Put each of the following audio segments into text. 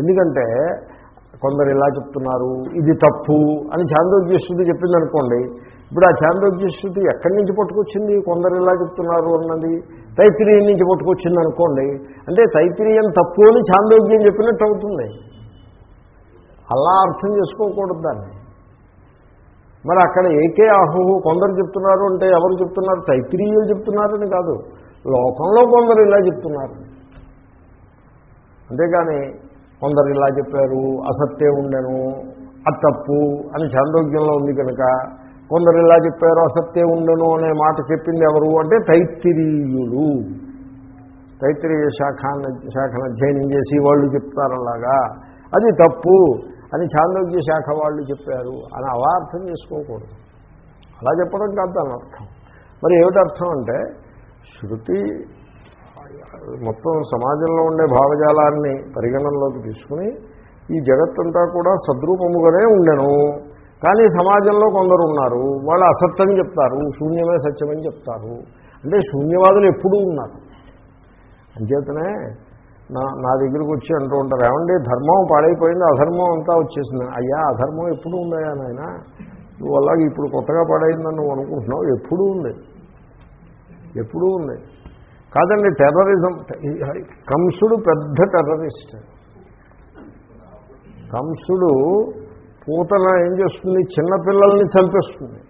ఎందుకంటే కొందరు ఇలా చెప్తున్నారు ఇది తప్పు అని చాందోగ్యశ్రుతి శృతి చెప్పిందనుకోండి ఇప్పుడు ఆ చాందోగ్యశ్రుతి ఎక్కడి నుంచి పట్టుకొచ్చింది? కొందరు ఇలా చెప్తున్నారు అన్నది తైత్రీయం నుంచి పట్టుకొచ్చింది అనుకోండి అంటే తైత్రీయం తప్పు అని చాందోగ్యం చెప్పినట్టు అవుతుంది. అలా అర్థం చేసుకోకూడదు దాన్ని. మరి అక్కడ ఏకే ఆహుహు కొందరు చెప్తున్నారు అంటే ఎవరు చెప్తున్నారు? తైత్రీయులు చెప్తున్నారని కాదు లోకంలో కొందరు ఇలా చెప్తున్నారు. అంతేగాని కొందరు ఇలా చెప్పారు అసత్తే ఉండెను అతప్పు అని చాంద్రోగ్యంలో ఉంది కనుక కొందరు ఇలా చెప్పారు అసత్తే ఉండను అనే మాట చెప్పింది ఎవరు అంటే తైత్తిరీయులు. తైత్తిరీయ శాఖాన్ని శాఖను అధ్యయనం చేసి వాళ్ళు చెప్తారు అలాగా అది తప్పు అని చాంద్రోగ్య శాఖ వాళ్ళు చెప్పారు అని అలా అర్థం చేసుకోకూడదు. అలా చెప్పడం కాదు దాని అర్థం. మరి ఏమిటి అర్థం అంటే శృతి మొత్తం సమాజంలో ఉండే భావజాలాన్ని పరిగణనలోకి తీసుకుని ఈ జగత్తంతా కూడా సద్రూపముగానే ఉండెను. కానీ సమాజంలో కొందరు ఉన్నారు. వాళ్ళు అసత్యం చెప్తారు. శూన్యమే సత్యమని చెప్తారు. అంటే శూన్యవాదులు ఎప్పుడూ ఉన్నారు. అంచేతనే నా నా దగ్గరికి వచ్చి అంటూ ఉంటారు ఏమండి ధర్మం పాడైపోయింది అధర్మం అంతా వచ్చేసింది. అయ్యా అధర్మం ఎప్పుడు ఉందయ్యా నాయన? నువ్వు అలాగే ఇప్పుడు కొత్తగా పాడైందని నువ్వు అనుకుంటున్నావు? ఎప్పుడూ ఉంది. ఎప్పుడూ ఉంది. కాదండి టెర్రరిజం కంసుడు పెద్ద టెర్రరిస్ట్ కంసుడు పూతన ఏం చేస్తుంది? చిన్నపిల్లల్ని చంపేస్తుంది.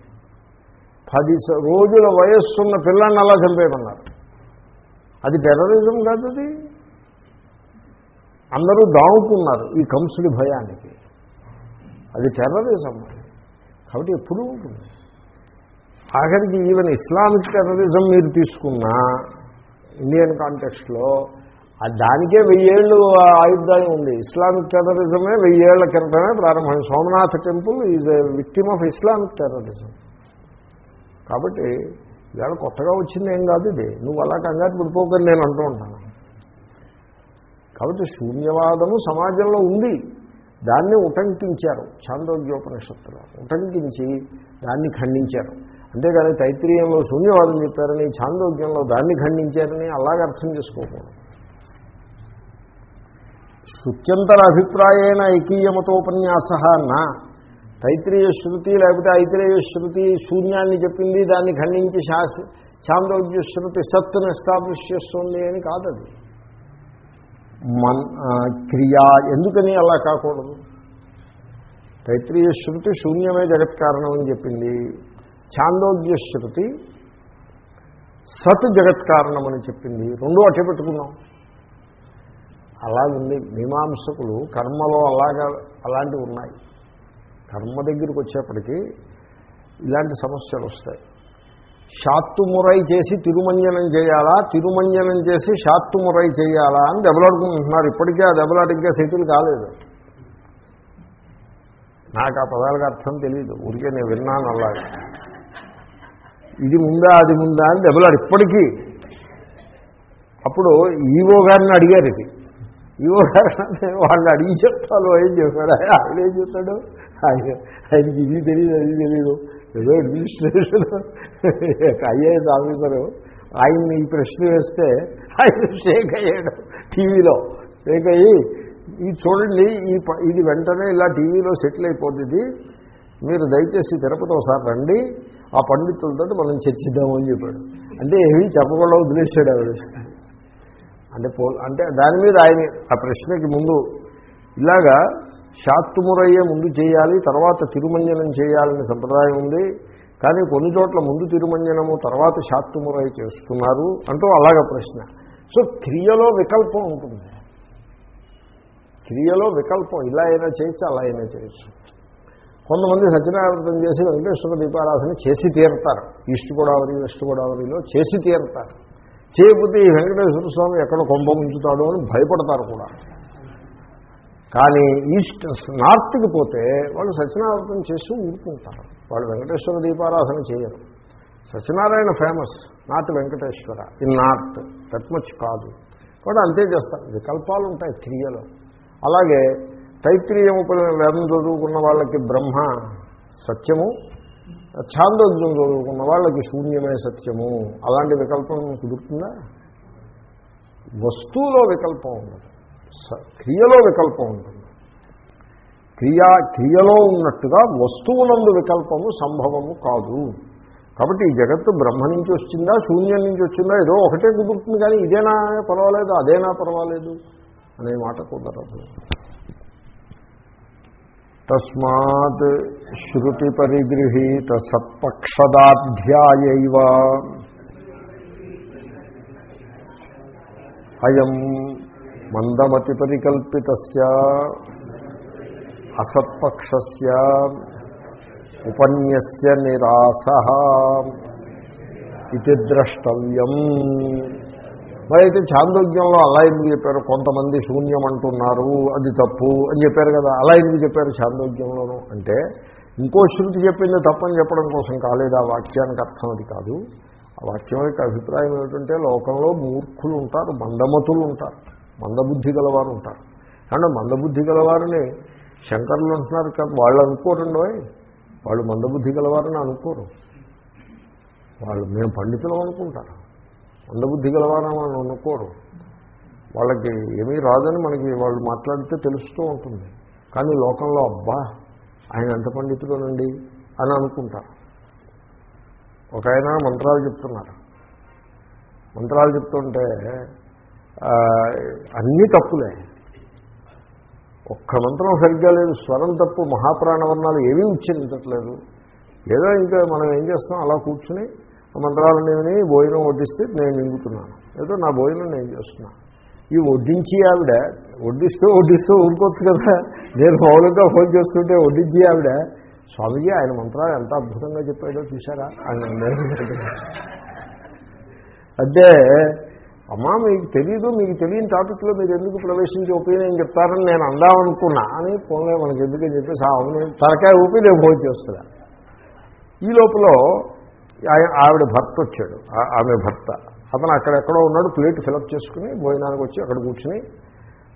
పది రోజుల వయస్సున్న పిల్లల్ని అలా చంపేయమన్నారు. అది టెర్రరిజం కాదు అది? అందరూ దాముకున్నారు ఈ కంసుడి భయానికి. అది టెర్రరిజం కాబట్టి ఎప్పుడూ ఉంటుంది. ఆఖరికి ఈవెన్ ఇస్లామిక్ టెర్రరిజం మీరు తీసుకున్నా ఇండియన్ కాంటెక్స్ట్లో ఆ దానికే వెయ్యేళ్ళు ఆయుర్దాయం ఉంది. ఇస్లామిక్ టెర్రరిజమే వెయ్యేళ్ళ క్రితమే ప్రారంభమైంది. Somnath temple is a victim of Islamic terrorism. కాబట్టి ఇవాళ కొత్తగా వచ్చింది ఏం కాదు ఇది. నువ్వు అలా కంగారు పడిపోకని నేను అంటూ ఉంటాను. కాబట్టి శూన్యవాదము సమాజంలో ఉంది. దాన్ని ఉటంకించారు. చాంద్రోగ్యోపనిషత్తులో ఉటంకించి దాన్ని ఖండించారు. అంతేగాని తైత్రీయంలో శూన్యవాదం చెప్పారని చాందోగ్యంలో దాన్ని ఖండించారని అలాగే అర్థం చేసుకోకూడదు. శృత్యంతర అభిప్రాయేణ ఐకీయమతోపన్యాస నా. తైత్రీయ శృతి లేకపోతే ఐత్రేయ శృతి శూన్యాన్ని చెప్పింది దాన్ని ఖండించి శాసి చాందోగ్య శృతి సత్తును ఎస్టాబ్లిష్ చేస్తుంది అని కాదది. మన్ క్రియా ఎందుకని అలా కాకూడదు? తైత్రీయ శృతి శూన్యమే జగత్ కారణం అని చెప్పింది. చాందోగ్య శృతి సత్ జగత్ కారణం అని చెప్పింది. రెండూ అట్టే పెట్టుకున్నాం. అలాగుంది మీమాంసకులు కర్మలో అలాగా అలాంటివి ఉన్నాయి. కర్మ దగ్గరికి వచ్చేప్పటికీ ఇలాంటి సమస్యలు వస్తాయి. షాత్తుమురై చేసి తిరుమంజనం చేయాలా? తిరుమంజనం చేసి షాత్తుమురై చేయాలా అని దెబ్బలాడుకుంటున్నారు. ఇప్పటికే ఆ దెబ్బలాట ఇంకా సెటిల్ కాలేదు. నాకు ఆ పదాలకు అర్థం తెలియదు ఊరికే నేను విన్నాను అలాగే. ఇది ముందా అది ముందా అని దెబ్బలాడు. ఇప్పటికీ అప్పుడు ఈవో గారిని అడిగారు ఇది. ఈవో గారు వాళ్ళు అడిగి చెప్తాను. ఏం చెప్పాడు ఆయన ఏం చెప్తాడు ఆయన ఆయనకి ఇది తెలియదు అది తెలియదు ఏదో అడ్మినిస్ట్రేషన్ ఐఏఎస్ ఆఫీసరు ఆయన్ని ఈ ప్రశ్న వేస్తే ఆయన షేక్ అయ్యాడు టీవీలో. షేక్ అయ్యి ఇది చూడండి ఈ ఇది వెంటనే ఇలా టీవీలో సెటిల్ అయిపోతుంది మీరు దయచేసి తిరుపతి ఒకసారి రండి. ఆ పండితులతో మనం చర్చిద్దామని చెప్పాడు. అంటే ఏమీ చెప్పకుండా వదిలేశాడు ఆవిడ. అంటే పో అంటే దాని మీద ఆయన ఆ ప్రశ్నకి ముందు ఇలాగా శాత్తుమురయ్యే ముందు చేయాలి తర్వాత తిరుమంజనం చేయాలనే సంప్రదాయం ఉంది. కానీ కొన్ని చోట్ల ముందు తిరుమంజనము తర్వాత శాత్తుమురయ్య చేస్తున్నారు అంటూ అలాగ ప్రశ్న. సో క్రియలో వికల్పం ఉంటుంది. క్రియలో వికల్పం ఇలా అయినా చేయొచ్చు అలా అయినా చేయొచ్చు. కొంతమంది సత్యనారాయణ చేసి వెంకటేశ్వర దీపారాధన చేసి తీరుతారు. ఈస్ట్ గోదావరి వెస్ట్ గోదావరిలో చేసి తీరుతారు. చేయకపోతే ఈ వెంకటేశ్వర స్వామి ఎక్కడ కొంప ఉంచుతాడో అని భయపడతారు కూడా. కానీ ఈస్ట్ నార్త్కి పోతే వాళ్ళు సత్యనారాయణ చేసి ఊరుకుంటారు. వాళ్ళు వెంకటేశ్వర దీపారాధన చేయరు. Satyanarayana famous not Venkateswara. In north that much కాదు. కూడా అంతే చేస్తారు. వికల్పాలు ఉంటాయి క్రియలో. అలాగే తైత్రీయం వేదం చదువుకున్న వాళ్ళకి బ్రహ్మ సత్యము ఛాందోగ్యం చదువుకున్న వాళ్ళకి శూన్యమే సత్యము. అలాంటి వికల్పం కుదురుతుందా? వస్తువులో వికల్పం ఉండదు. స- క్రియలో వికల్పం ఉంటుంది క్రియా క్రియలో ఉన్నట్టుగా వస్తువునందు వికల్పము సంభవము కాదు. కాబట్టి ఈ జగత్తు బ్రహ్మ నుంచి వచ్చిందా శూన్యం నుంచి వచ్చిందా ఏదో ఒకటే కుదురుతుంది కానీ ఇదేనా పర్వాలేదు అదేనా పర్వాలేదు అనే మాట కుదరదు. తస్మాత్ శృతి పరిగృహీత సత్పక్షదాధ్యాయైవ. అయం మందమతి పరికల్పిత అసత్పక్ష ఉపన్యస్య నిరాస ఇది ద్రష్టవ్యం. మరి అయితే చాందోగ్యంలో అలా ఎందుకు చెప్పారు కొంతమంది శూన్యం అంటున్నారు అది తప్పు అని చెప్పారు కదా అలా ఎందుకు చెప్పారు చాందోగ్యంలోనూ అంటే ఇంకో శృతి చెప్పింది తప్పని చెప్పడం కోసం కాలేదు ఆ వాక్యానికి అర్థం అది కాదు. ఆ వాక్యం యొక్క అభిప్రాయం ఏమిటంటే లోకంలో మూర్ఖులు ఉంటారు మందమతులు ఉంటారు మందబుద్ధి గలవారు ఉంటారు. అంటే మందబుద్ధి గలవారిని శంకరులు అంటున్నారు కదా వాళ్ళు అనుకోరండి వాళ్ళు మందబుద్ధి గలవారని అనుకోరు. వాళ్ళు మేము పండితులు అనుకుంటారు. మందబుద్ధి గలవారని వాళ్ళు అనుకోరు. వాళ్ళకి ఏమీ రాదని మనకి వాళ్ళు మాట్లాడితే తెలుస్తూ ఉంటుంది. కానీ లోకంలో అబ్బా ఆయన ఎంత పండితుడోనండి అని అనుకుంటారు. ఒక ఆయన మంత్రాలు చెప్తున్నారు. మంత్రాలు చెప్తుంటే అన్నీ తప్పులే. ఒక్క మంత్రం సరిగ్గా లేదు. స్వరం తప్పు మహాప్రాణవర్ణాలు ఏమీ ఉచ్చరించట్లేదు. ఏదో ఇంకా మనం ఏం చేస్తాం? అలా కూర్చుని ఆ విని భోజనం వడ్డిస్తే నేను నింగుతున్నాను ఏదో నా భోజనం నేను చేస్తున్నాను. ఈ వడ్డించి ఆవిడ వడ్డిస్తూ వడ్డిస్తూ ఊరుకోవచ్చు కదా. నేను మౌలంగా ఫోన్ చేస్తుంటే వడ్డించి ఆవిడ స్వామిజీ ఆయన మంత్రాలు ఎంత అద్భుతంగా చెప్పాడో చూసారా అని అంటే అమ్మా మీకు తెలీదు మీకు తెలియని టాపిక్లో మీరు ఎందుకు ప్రవేశించి ఒపీనియన్ చెప్తారని నేను అందామనుకున్నా అని పోలే మనకి ఎందుకని చెప్పేసి ఆ అవును తలకాయ ఊపి నేను భోజనం చేస్తున్నా. ఈ లోపల ఆవిడ భర్త వచ్చాడు. ఆ- ఆమె భర్త. అతను అక్కడెక్కడో ఉన్నాడు ప్లేట్ ఫిలప్ చేసుకుని భోజనానికి వచ్చి అక్కడ కూర్చుని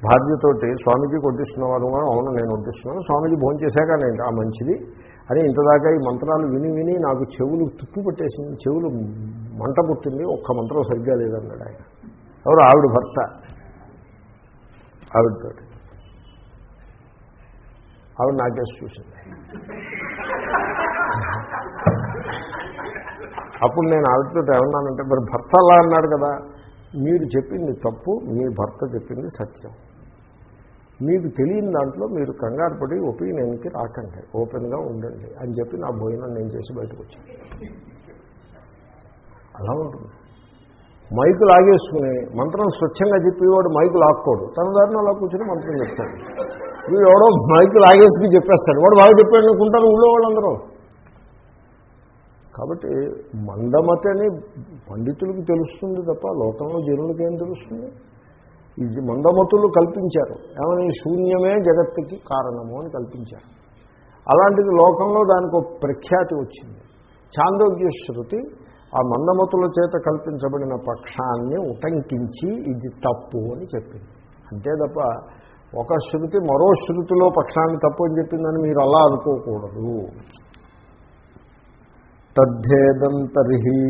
భార్యతోటి స్వామీజీ కొట్టిస్తున్నవారు కూడా అవును నేను వడ్డిస్తున్నాను. స్వామీజీ భోజనం చేశాక నేను ఆ మంచిది అని ఇంతదాకా ఈ మంత్రాలు విని విని నాకు చెవులు తుప్పు పట్టేసింది చెవులు మంట పుట్టింది ఒక్క మంత్రం సరిగ్గా లేదన్నాడు ఆయన. ఎవరు? ఆవిడ భర్త. ఆవిడతోటి. ఆవిడ నాకేసి చూసింది. అప్పుడు నేను ఆవిడతో ఏమన్నానంటే మరి భర్త అలా అన్నాడు కదా మీరు చెప్పింది తప్పు మీ భర్త చెప్పింది సత్యం. మీకు తెలియని దాంట్లో మీరు కంగారు పడి ఒపీనియన్కి రాకండి ఓపెన్గా ఉండండి అని చెప్పి నా భోజనం నేను చేసి బయటకు వచ్చాను అలా ఉంటుంది. మైకు లాగేసుకుని మంత్రం స్వచ్ఛంగా చెప్పేవాడు మైకు లాక్కోడు తన దారిని అలా కూర్చొని మంత్రం చెప్తాడు. వీడు ఎవడో మైకు లాగేసుకుని చెప్పేస్తాడు. వాడు బాగా చెప్పాడు అనుకుంటారు ఊళ్ళో వాళ్ళందరూ. కాబట్టి మందమతి అని పండితులకు తెలుస్తుంది తప్ప లోకంలో జనులకి ఏం తెలుస్తుంది? ఇది మందమతులు కల్పించారు. ఏమని? శూన్యమే జగత్తుకి కారణము అని కల్పించారు. అలాంటిది లోకంలో దానికి ఒక ప్రఖ్యాతి వచ్చింది. చాందోగ్య శృతి ఆ మందమతుల చేత కల్పించబడిన పక్షాన్ని ఉటంకించి ఇది తప్పు అని చెప్పింది. అంతే తప్ప ఒక శృతి మరో శృతిలో పక్షాన్ని తప్పు అని చెప్పిందని మీరు అలా అనుకోకూడదు. తద్ధేదం తర్హి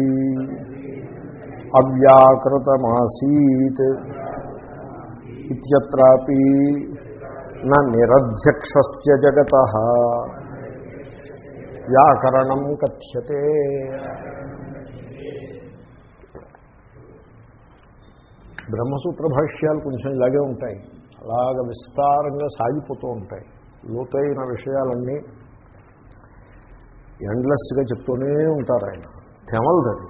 అవ్యాకృతమాసీత్ ఇత్యత్రాపి నా నిరధ్యక్షస్య జగత. వ్యాకరణం కథ్యతే. బ్రహ్మసూత్ర భాష్యాలు కొంచెం ఇలాగే ఉంటాయి. అలాగ విస్తారంగా సాగిపోతూ ఉంటాయి. లోతైన విషయాలన్నీ ఎండ్లెస్గా చెప్తూనే ఉంటారు ఆయన. తెమలదది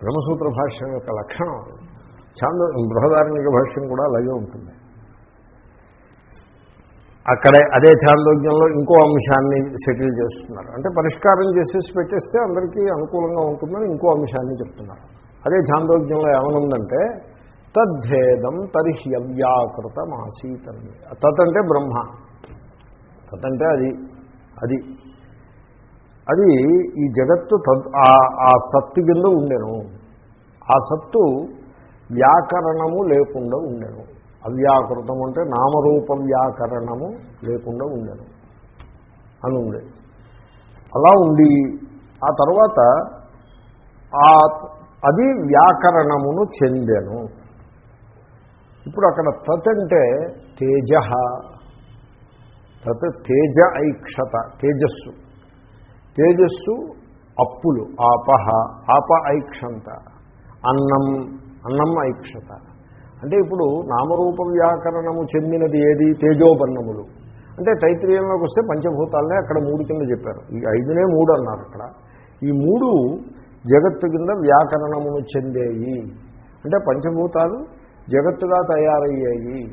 బ్రహ్మసూత్ర భాష్యం యొక్క లక్షణం అది. చాంద బృహదారణిక భాష్యం కూడా అలాగే ఉంటుంది. అక్కడే అదే ఛాందోగ్యంలో ఇంకో అంశాన్ని సెటిల్ చేస్తున్నారు. అంటే పరిష్కారం చేసేసి పెట్టేస్తే అందరికీ అనుకూలంగా ఉంటుందని ఇంకో అంశాన్ని చెప్తున్నారు. అదే ఛాందోగ్యంలో ఏమనుందంటే తద్ధేదం తర్హి అవ్యాకృతం తదంటే తత్ అంటే బ్రహ్మ. తత్ అంటే అది అది. అది ఈ జగత్తు ఆ- ఆ సత్తు కింద ఉండెను. ఆ సత్తు వ్యాకరణము లేకుండా ఉండెను. అవ్యాకృతం అంటే నామరూప వ్యాకరణము లేకుండా ఉండెను. అని ఉంది. అలా ఉండి ఆ తర్వాత ఆ అది వ్యాకరణమును చెందెను. ఇప్పుడు అక్కడ తత్ అంటే తేజ. తత్ తేజ ఐక్షత తేజస్సు. తేజస్సు అప్పులు ఆపహ ఆప ఐక్షంత అన్నం అన్నం ఐక్షత. అంటే ఇప్పుడు నామరూప వ్యాకరణము చెందినది ఏది? తేజోబన్నములు అంటే తైత్రీయంలోకి వస్తే పంచభూతాలనే అక్కడ మూడు కింద చెప్పారు. ఈ ఐదునే మూడు అన్నారు అక్కడ. ఈ మూడు జగత్తు కింద వ్యాకరణమును చెందేయి. అంటే పంచభూతాలు జగత్తుగా తయారయ్యాయి.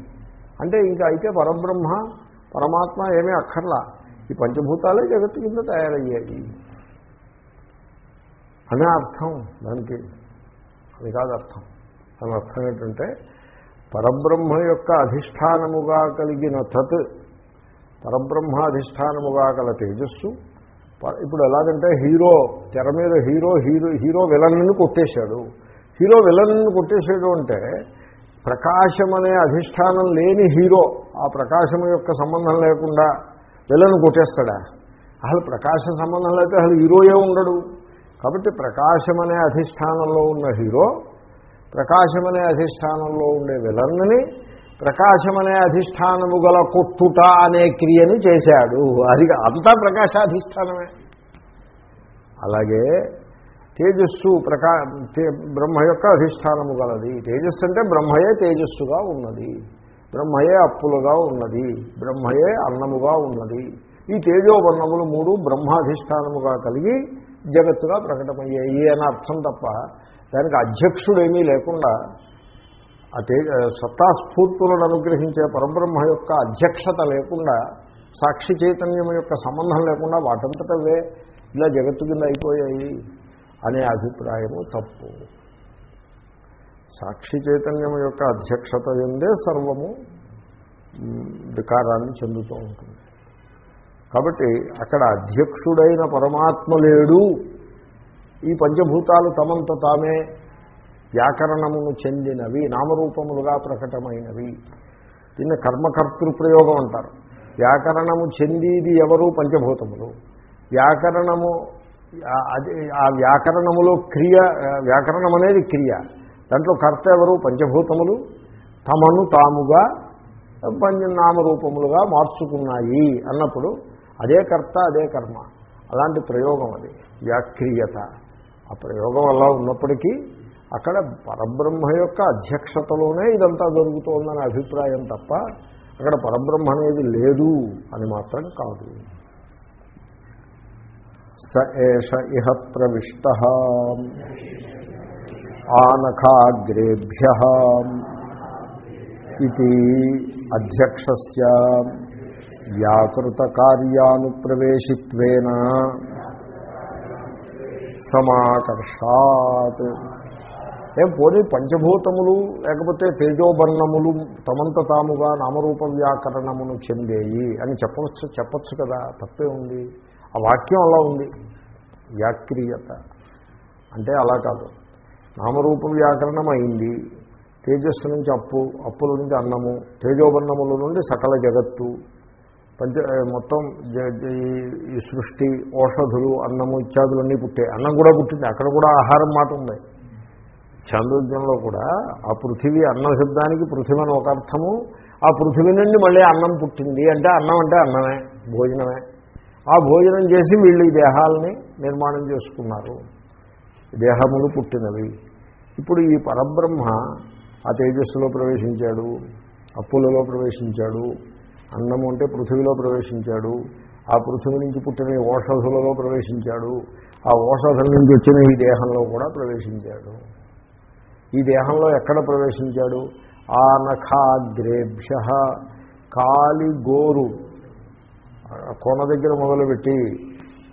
అంటే ఇంకా అయితే పరబ్రహ్మ పరమాత్మ ఏమీ అక్కర్లా. ఈ పంచభూతాలే జగత్తు కింద తయారయ్యాయి. అనే అర్థం దానికి. అది కాదు అర్థం. దాని అర్థం ఏంటంటే పరబ్రహ్మ యొక్క అధిష్టానముగా కలిగిన తత్ పరబ్రహ్మ అధిష్టానముగా గల తేజస్సు ఇప్పుడు ఎలాగంటే హీరో తెర మీద హీరో హీరో హీరో విలన్ను కొట్టేశాడు. హీరో విలన్ను కొట్టేశాడు అంటే ప్రకాశం అనే అధిష్టానం లేని హీరో ఆ ప్రకాశం యొక్క సంబంధం లేకుండా విలను కొట్టేస్తాడా? అసలు ప్రకాశ సంబంధం లేకపోతే అసలు హీరోయే ఉండడు? కాబట్టి ప్రకాశం అనే అధిష్టానంలో ఉన్న హీరో ప్రకాశమనే అధిష్టానంలో ఉండే విలన్ని ప్రకాశమనే అధిష్టానము గల కొట్టుట అనే క్రియని చేశాడు. అది అంతా ప్రకాశాధిష్టానమే. అలాగే తేజస్సు ప్రకా బ్రహ్మ యొక్క అధిష్టానము గలది. తేజస్సు అంటే బ్రహ్మయే తేజస్సుగా ఉన్నది. బ్రహ్మయే అప్పులుగా ఉన్నది బ్రహ్మయే అన్నముగా ఉన్నది. ఈ తేజోవర్ణములు మూడు బ్రహ్మాధిష్టానముగా కలిగి జగత్తుగా ప్రకటమయ్యాయి. అని అర్థం తప్ప దానికి అధ్యక్షుడేమీ లేకుండా ఆ తేజ సత్తాస్ఫూర్తులను అనుగ్రహించే పరబ్రహ్మ యొక్క అధ్యక్షత లేకుండా సాక్షి చైతన్యం యొక్క సంబంధం లేకుండా వాటంతటవే ఇలా జగత్తు కింద అయిపోయాయి అనే అభిప్రాయము తప్పు. సాక్షి చైతన్యం యొక్క అధ్యక్షత ఎందే సర్వము వికారాన్ని చెందుతూ ఉంటుంది. కాబట్టి అక్కడ అధ్యక్షుడైన పరమాత్మ లేడు. ఈ పంచభూతాలు తమంత తామే వ్యాకరణమును చెందినవి నామరూపములుగా ప్రకటమైనవి. దీన్ని కర్మకర్తృ ప్రయోగం అంటారు. వ్యాకరణము చెందిది ఎవరు? పంచభూతములు. వ్యాకరణము అది ఆ వ్యాకరణములో క్రియ వ్యాకరణం అనేది క్రియ. దాంట్లో కర్త ఎవరు? పంచభూతములు. తమను తాముగా పంచ నామరూపములుగా మార్చుకున్నాయి అన్నప్పుడు అదే కర్త అదే కర్మ. అలాంటి ప్రయోగం అది. వ్యాక్రియత. ఆ ప్రయోగం అలా ఉన్నప్పటికీ అక్కడ పరబ్రహ్మ యొక్క అధ్యక్షతలోనే ఇదంతా జరుగుతోందనే అభిప్రాయం తప్ప అక్కడ పరబ్రహ్మ అనేది లేదు అని మాత్రం కాదు. స ఏష ఇహ ప్రవిష్ట. ఆనఖాగ్రేభ్య ఇది అధ్యక్షస్య వ్యాకృత కార్యానుప్రవేశిత్వేన సమాకర్షాత్ ఏం పోనీ పంచభూతములు లేకపోతే తేజోబర్ణములు తమంత తాముగా నామరూప వ్యాకరణమును చెందేయి అని చెప్పవచ్చు చెప్పచ్చు కదా తప్పే ఉంది. ఆ వాక్యం అలా ఉంది. వ్యాక్రియత. అంటే అలా కాదు. నామరూప వ్యాకరణం అయింది తేజస్సు నుంచి అప్పు అప్పుల నుంచి అన్నము తేజోబన్నముల నుండి సకల జగత్తు. పంచ మొత్తం ఈ- సృష్టి ఔషధులు అన్నము ఇత్యాదులన్నీ పుట్టాయి అన్నం కూడా పుట్టింది. అక్కడ కూడా ఆహారం మాట ఉంది. చాంద్రోగ్యంలో కూడా ఆ పృథివీ అన్న శబ్దానికి పృథివీ అని ఒక అర్థము. ఆ పృథివీ నుండి మళ్ళీ అన్నం పుట్టింది. అంటే అన్నం అంటే అన్నమే భోజనమే. ఆ భోజనం చేసి వీళ్ళు ఈ దేహాలని నిర్మాణం చేసుకున్నారు. దేహములు పుట్టినవి. ఇప్పుడు ఈ పరబ్రహ్మ ఆ తేజస్సులో ప్రవేశించాడు అప్పులలో ప్రవేశించాడు అన్నము అంటే పృథివీలో ప్రవేశించాడు ఆ పృథివి నుంచి పుట్టిన ఓషధులలో ప్రవేశించాడు ఆ ఓషధుల నుంచి వచ్చిన ఈ దేహంలో కూడా ప్రవేశించాడు. ఈ దేహంలో ఎక్కడ ప్రవేశించాడు? ఆ నఖాగ్రేభ్య కాలి గోరు కోన కొన దగ్గర మొదలుపెట్టి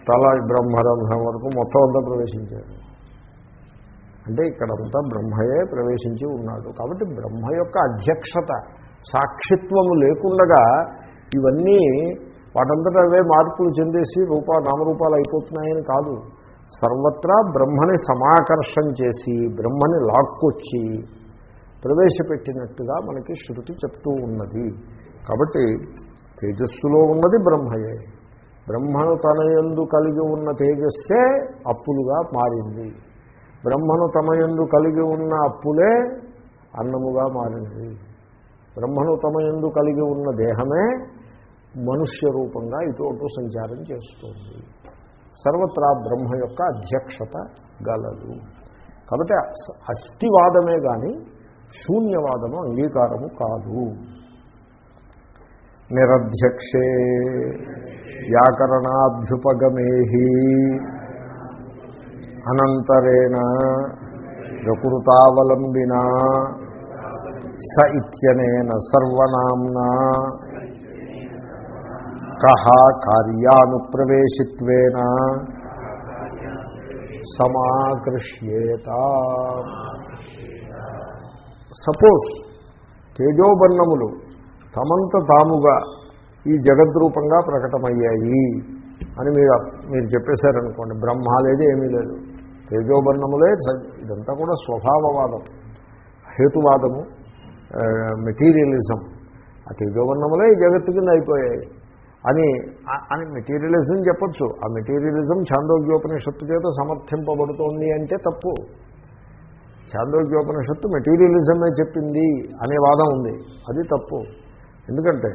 తల బ్రహ్మరంధ్రం వరకు మొత్తం అంతా ప్రవేశించాడు. అంటే ఇక్కడంతా బ్రహ్మయే ప్రవేశించి ఉన్నాడు. కాబట్టి బ్రహ్మ యొక్క అధ్యక్షత సాక్షిత్వము లేకుండగా ఇవన్నీ వాటంతటా అవే మార్పులు చెందేసి రూపా నామరూపాలు అయిపోతున్నాయని కాదు. సర్వత్రా బ్రహ్మని సమాకర్షం చేసి బ్రహ్మని లాక్కొచ్చి ప్రవేశపెట్టినట్టుగా మనకి శృతి చెప్తూ ఉన్నది. కాబట్టి తేజస్సులో ఉన్నది బ్రహ్మయే. బ్రహ్మను తన యందు కలిగి ఉన్న తేజస్సే అప్పులుగా మారింది. బ్రహ్మను తమ యందు కలిగి ఉన్న అప్పులే అన్నముగా మారింది. బ్రహ్మను తమయందు కలిగి ఉన్న దేహమే మనుష్య రూపంగా ఇటు సంచారం చేస్తుంది. సర్వత్రా బ్రహ్మ యొక్క అధ్యక్షత గలదు. కాబట్టి అస్థివాదమే కానీ శూన్యవాదము అంగీకారము కాదు. నిరధ్యక్షే. వ్యాకరణాభ్యుపగమే అనంతరేణ ప్రకృతావలంబిన స ఇత్యనేన సర్వనామ్నా. కహ కార్యానుప్రవేశిత్వేన సమాకృష్యేత. సపోజ్ తేజోబన్నములు తమంత తాముగా ఈ జగద్రూపంగా ప్రకటమయ్యాయి. అని మీరు మీరు చెప్పేశారనుకోండి బ్రహ్మ లేదు ఏమీ లేదు. తేజోబర్ణములే స- ఇదంతా కూడా స్వభావవాదం హేతువాదము మెటీరియలిజం. ఆ తేజోబన్నములే ఈ జగత్తు కింద అయిపోయాయి. అని అని మెటీరియలిజం చెప్పొచ్చు. ఆ మెటీరియలిజం ఛాందోగ్యోపనిషత్తు చేత సమర్థింపబడుతోంది అంటే తప్పు. చాందోగ్యోపనిషత్తు మెటీరియలిజమే చెప్పింది అనే వాదం ఉంది. అది తప్పు. ఎందుకంటే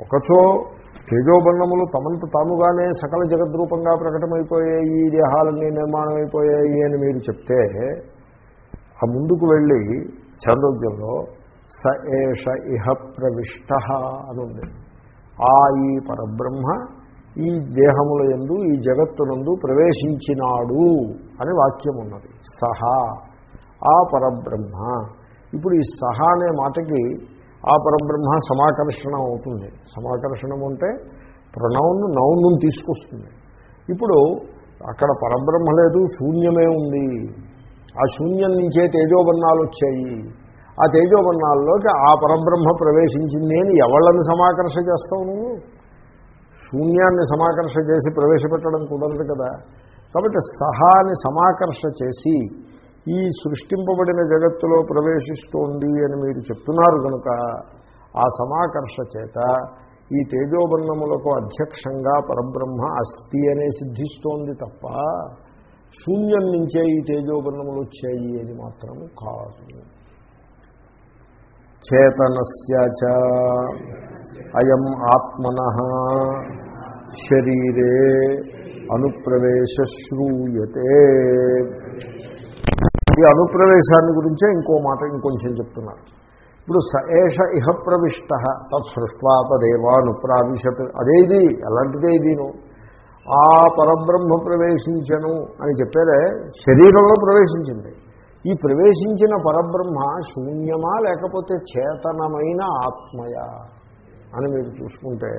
ఒకచో తేజోబన్నములు తమంత తాముగానే సకల జగద్రూపంగా ప్రకటమైపోయాయి ఈ దేహాలన్నీ నిర్మాణం అయిపోయాయి అని మీరు చెప్తే ఆ ముందుకు వెళ్ళి ఛాందోగ్యంలో స ఏష ఇహ ప్రవిష్ట అని ఉంది. ఆ ఈ పరబ్రహ్మ ఈ దేహముల యందు ఈ జగత్తునందు ప్రవేశించినాడు అని వాక్యం ఉన్నది. సహా. ఆ పరబ్రహ్మ. ఇప్పుడు ఈ సహా అనే మాటకి ఆ పరబ్రహ్మ సమాకర్షణం అవుతుంది. సమాకర్షణం అంటే ప్రణౌన్ నౌను తీసుకొస్తుంది. ఇప్పుడు అక్కడ పరబ్రహ్మ లేదు శూన్యమే ఉంది. ఆ శూన్యం నుంచే తేజోబర్ణాలు వచ్చాయి. ఆ తేజోబర్ణాల్లోకి ఆ పరబ్రహ్మ ప్రవేశించింది అని ఎవళ్ళని సమాకర్ష చేస్తావు నువ్వు? శూన్యాన్ని సమాకర్ష చేసి ప్రవేశపెట్టడం కుదరదు కదా. కాబట్టి సహాని సమాకర్ష చేసి ఈ సృష్టింపబడిన జగత్తులో ప్రవేశిస్తోంది అని మీరు చెప్తున్నారు కనుక ఆ సమాకర్ష చేత ఈ తేజోబన్నములకు అధ్యక్షంగా పరబ్రహ్మ అస్థి అనే సిద్ధిస్తోంది తప్ప శూన్యం నుంచే ఈ తేజోబన్నములు వచ్చాయి అని మాత్రం కాదు. చేతనస్య అయం ఆత్మన శరీరే అనుప్రవేశ శ్రూయతే. ఈ అనుప్రవేశాన్ని గురించే ఇంకో మాట ఇంకొంచెం చెప్తున్నారు. ఇప్పుడు స ఏష ఇహ ప్రవిష్ట తత్సృష్వా తదేవానుప్రావిశత్ అదే ఇది ఎలాంటిదే ఇదిను ఆ పరబ్రహ్మ ప్రవేశించను అని చెప్పారే శరీరంలో ప్రవేశించింది. ఈ ప్రవేశించిన పరబ్రహ్మ శూన్యమా లేకపోతే చేతనమైన ఆత్మయా అని మీరు చూసుకుంటే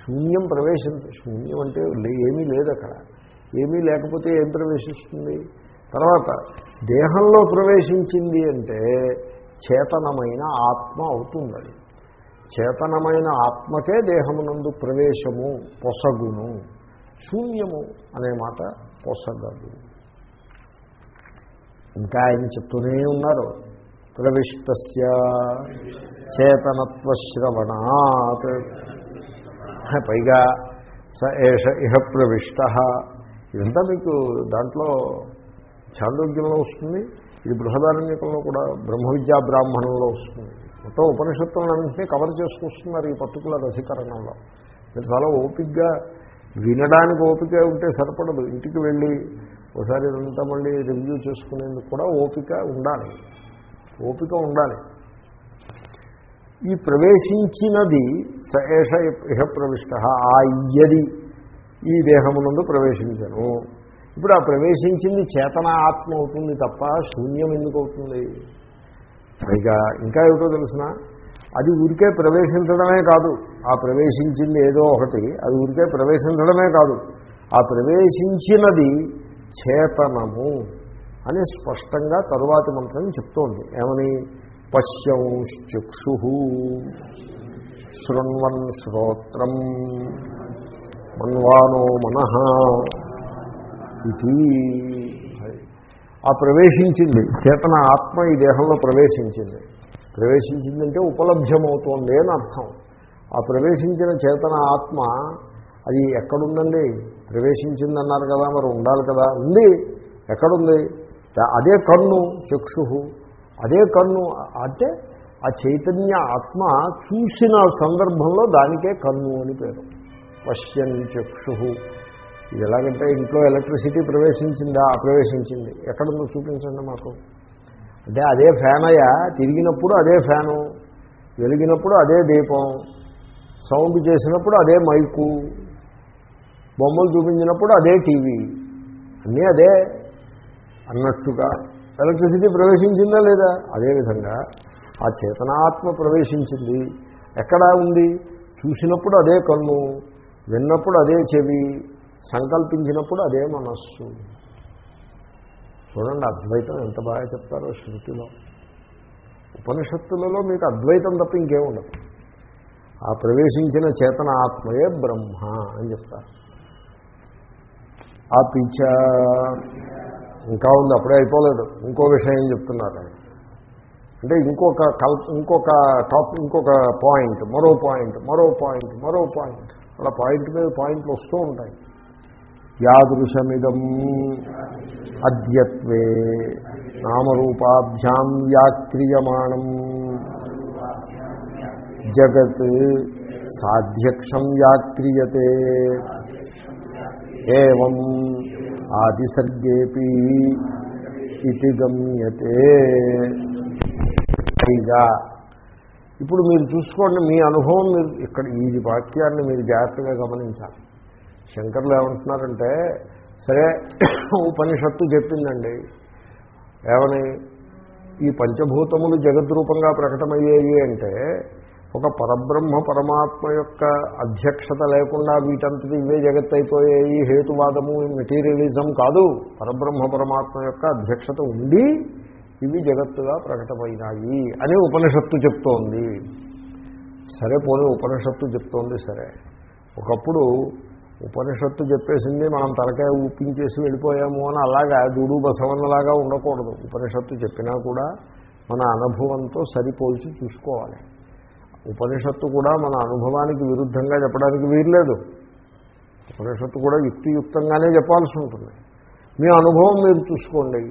శూన్యం ప్రవేశించ శూన్యం అంటే ఏమీ లేదు అక్కడ ఏమీ లేకపోతే ఏం ప్రవేశిస్తుంది? తర్వాత దేహంలో ప్రవేశించింది అంటే చేతనమైన ఆత్మ అవుతుంది చేతనమైన ఆత్మకే దేహమునందు ప్రవేశము పొసగును. శూన్యము అనే మాట పొసగదు. ఇంకా ఆయన చెప్తూనే ఉన్నారు ప్రవిష్టస్య చేతనత్వశ్రవణాత్ పైగా స ఏష ఇహ ప్రవిష్ట. ఇదంతా మీకు దాంట్లో చాంద్రోగ్యంలో వస్తుంది ఇది బృహదారణ్యకంలో కూడా బ్రహ్మ విద్యా బ్రాహ్మణంలో వస్తుంది. మొత్తం ఉపనిషత్తులన్నింటినీ కవర్ చేసుకొస్తున్నారు ఈ పర్టికులర్ అధికరణంలో. మీరు చాలా ఓపిక్గా వినడానికి ఓపిక ఉంటే సరిపడదు. ఇంటికి వెళ్ళి ఒకసారి ఇదంతా మళ్ళీ రివ్యూ చేసుకునేందుకు కూడా ఓపిక ఉండాలి. ఓపిక ఉండాలి. ఈ ప్రవేశించినది స ఏష ఇహ ప్రవిష్ట ఆ ఇయ్యది ఈ దేహమునందు ప్రవేశించను. ఇప్పుడు ఆ ప్రవేశించింది చేతన ఆత్మ అవుతుంది తప్ప శూన్యం ఎందుకు అవుతుంది? పైగా ఇంకా ఏమిటో తెలిసిన? అది ఊరికే ప్రవేశించడమే కాదు. ఆ ప్రవేశించింది ఏదో ఒకటి అది ఊరికే ప్రవేశించడమే కాదు. ఆ ప్రవేశించినది చేతనము అని స్పష్టంగా తరువాతి మంత్రం చెప్తోంది. ఏమని? పశ్యంశ్చక్షు. శృణ్వన్ శ్రోత్రం. మన్వానో మన. ఇది ఆ ప్రవేశించింది. చేతన ఆత్మ ఈ దేహంలో ప్రవేశించింది. ప్రవేశించిందంటే ఉపలభ్యమవుతోంది అని అర్థం. ఆ ప్రవేశించిన చేతన ఆత్మ అది ఎక్కడుందండి? ప్రవేశించిందన్నారు కదా మరి ఉండాలి కదా. ఉంది. ఎక్కడుంది? అదే కన్ను చక్షు అదే కన్ను అంటే ఆ చైతన్య ఆత్మ చూసిన సందర్భంలో దానికే కన్ను అని పేరు. పశ్యన్ చక్షు ఇది ఎలాగంటే ఇంట్లో ఎలక్ట్రిసిటీ ప్రవేశించిందా? ప్రవేశించింది. ఎక్కడుందో చూపించండి మాకు. అంటే అదే ఫ్యాన్ అయ్యా తిరిగినప్పుడు అదే ఫ్యాను వెలిగినప్పుడు అదే దీపం సౌండ్ చేసినప్పుడు అదే మైకు బొమ్మలు చూపించినప్పుడు అదే టీవీ అన్నీ అదే అన్నట్టుగా. ఎలక్ట్రిసిటీ ప్రవేశించిందా లేదా? అదేవిధంగా ఆ చేతనాత్మ ప్రవేశించింది. ఎక్కడ ఉంది? చూసినప్పుడు అదే కన్ను విన్నప్పుడు అదే చెవి సంకల్పించినప్పుడు అదే మనస్సు. చూడండి అద్వైతం ఎంత బాగా చెప్తారో శృతిలో. ఉపనిషత్తులలో మీకు అద్వైతం తప్ప ఇంకేముండదు ఆ ప్రవేశించిన చేతన ఆత్మయే బ్రహ్మ అని చెప్తారు. ఆ పిచ్చ ఇంకా ఉంది అప్పుడే అయిపోలేదు. ఇంకో విషయం చెప్తున్నారు ఆయన. అంటే ఇంకొక కల్ ఇంకొక టాప్ ఇంకొక పాయింట్ మరో పాయింట్ మరో పాయింట్ మరో పాయింట్. అలా పాయింట్ మీద పాయింట్లు వస్తూ ఉంటాయి. యాదృశమిదం అద్యత్వే నామరూపాభ్యాం వ్యాక్రియమాణం. జగత్ సాధ్యక్షం వ్యాక్రియతే. ఏం ఆదిసర్గేపీ ఇది గమ్యతే. పైగా ఇప్పుడు మీరు చూసుకోండి మీ అనుభవం మీరు ఇక్కడ ఈ వాక్యాన్ని మీరు జాగ్రత్తగా గమనించాలి. శంకర్లు ఏమంటున్నారంటే సరే ఉపనిషత్తు చెప్పిందండి. ఏమని? ఈ పంచభూతములు జగద్రూపంగా ప్రకటమయ్యేవి అంటే ఒక పరబ్రహ్మ పరమాత్మ యొక్క అధ్యక్షత లేకుండా వీటంతటి ఇవే జగత్ అయిపోయాయి హేతువాదము మెటీరియలిజం కాదు. పరబ్రహ్మ పరమాత్మ యొక్క అధ్యక్షత ఉండి ఇవి జగత్తుగా ప్రకటమైనాయి అని ఉపనిషత్తు చెప్తోంది. సరే పోనీ ఉపనిషత్తు చెప్తోంది సరే. ఒకప్పుడు ఉపనిషత్తు చెప్పేసింది మనం తలకాయ ఊపించేసి వెళ్ళిపోయాము అని అలాగా దూడు బసవన్నలాగా ఉండకూడదు. ఉపనిషత్తు చెప్పినా కూడా మన అనుభవంతో సరిపోల్చి చూసుకోవాలి. ఉపనిషత్తు కూడా మన అనుభవానికి విరుద్ధంగా చెప్పడానికి వీర్లేదు ఉపనిషత్తు కూడా యుక్తియుక్తంగానే చెప్పాల్సి ఉంటుంది. మీ అనుభవం మీరు చూసుకోండి.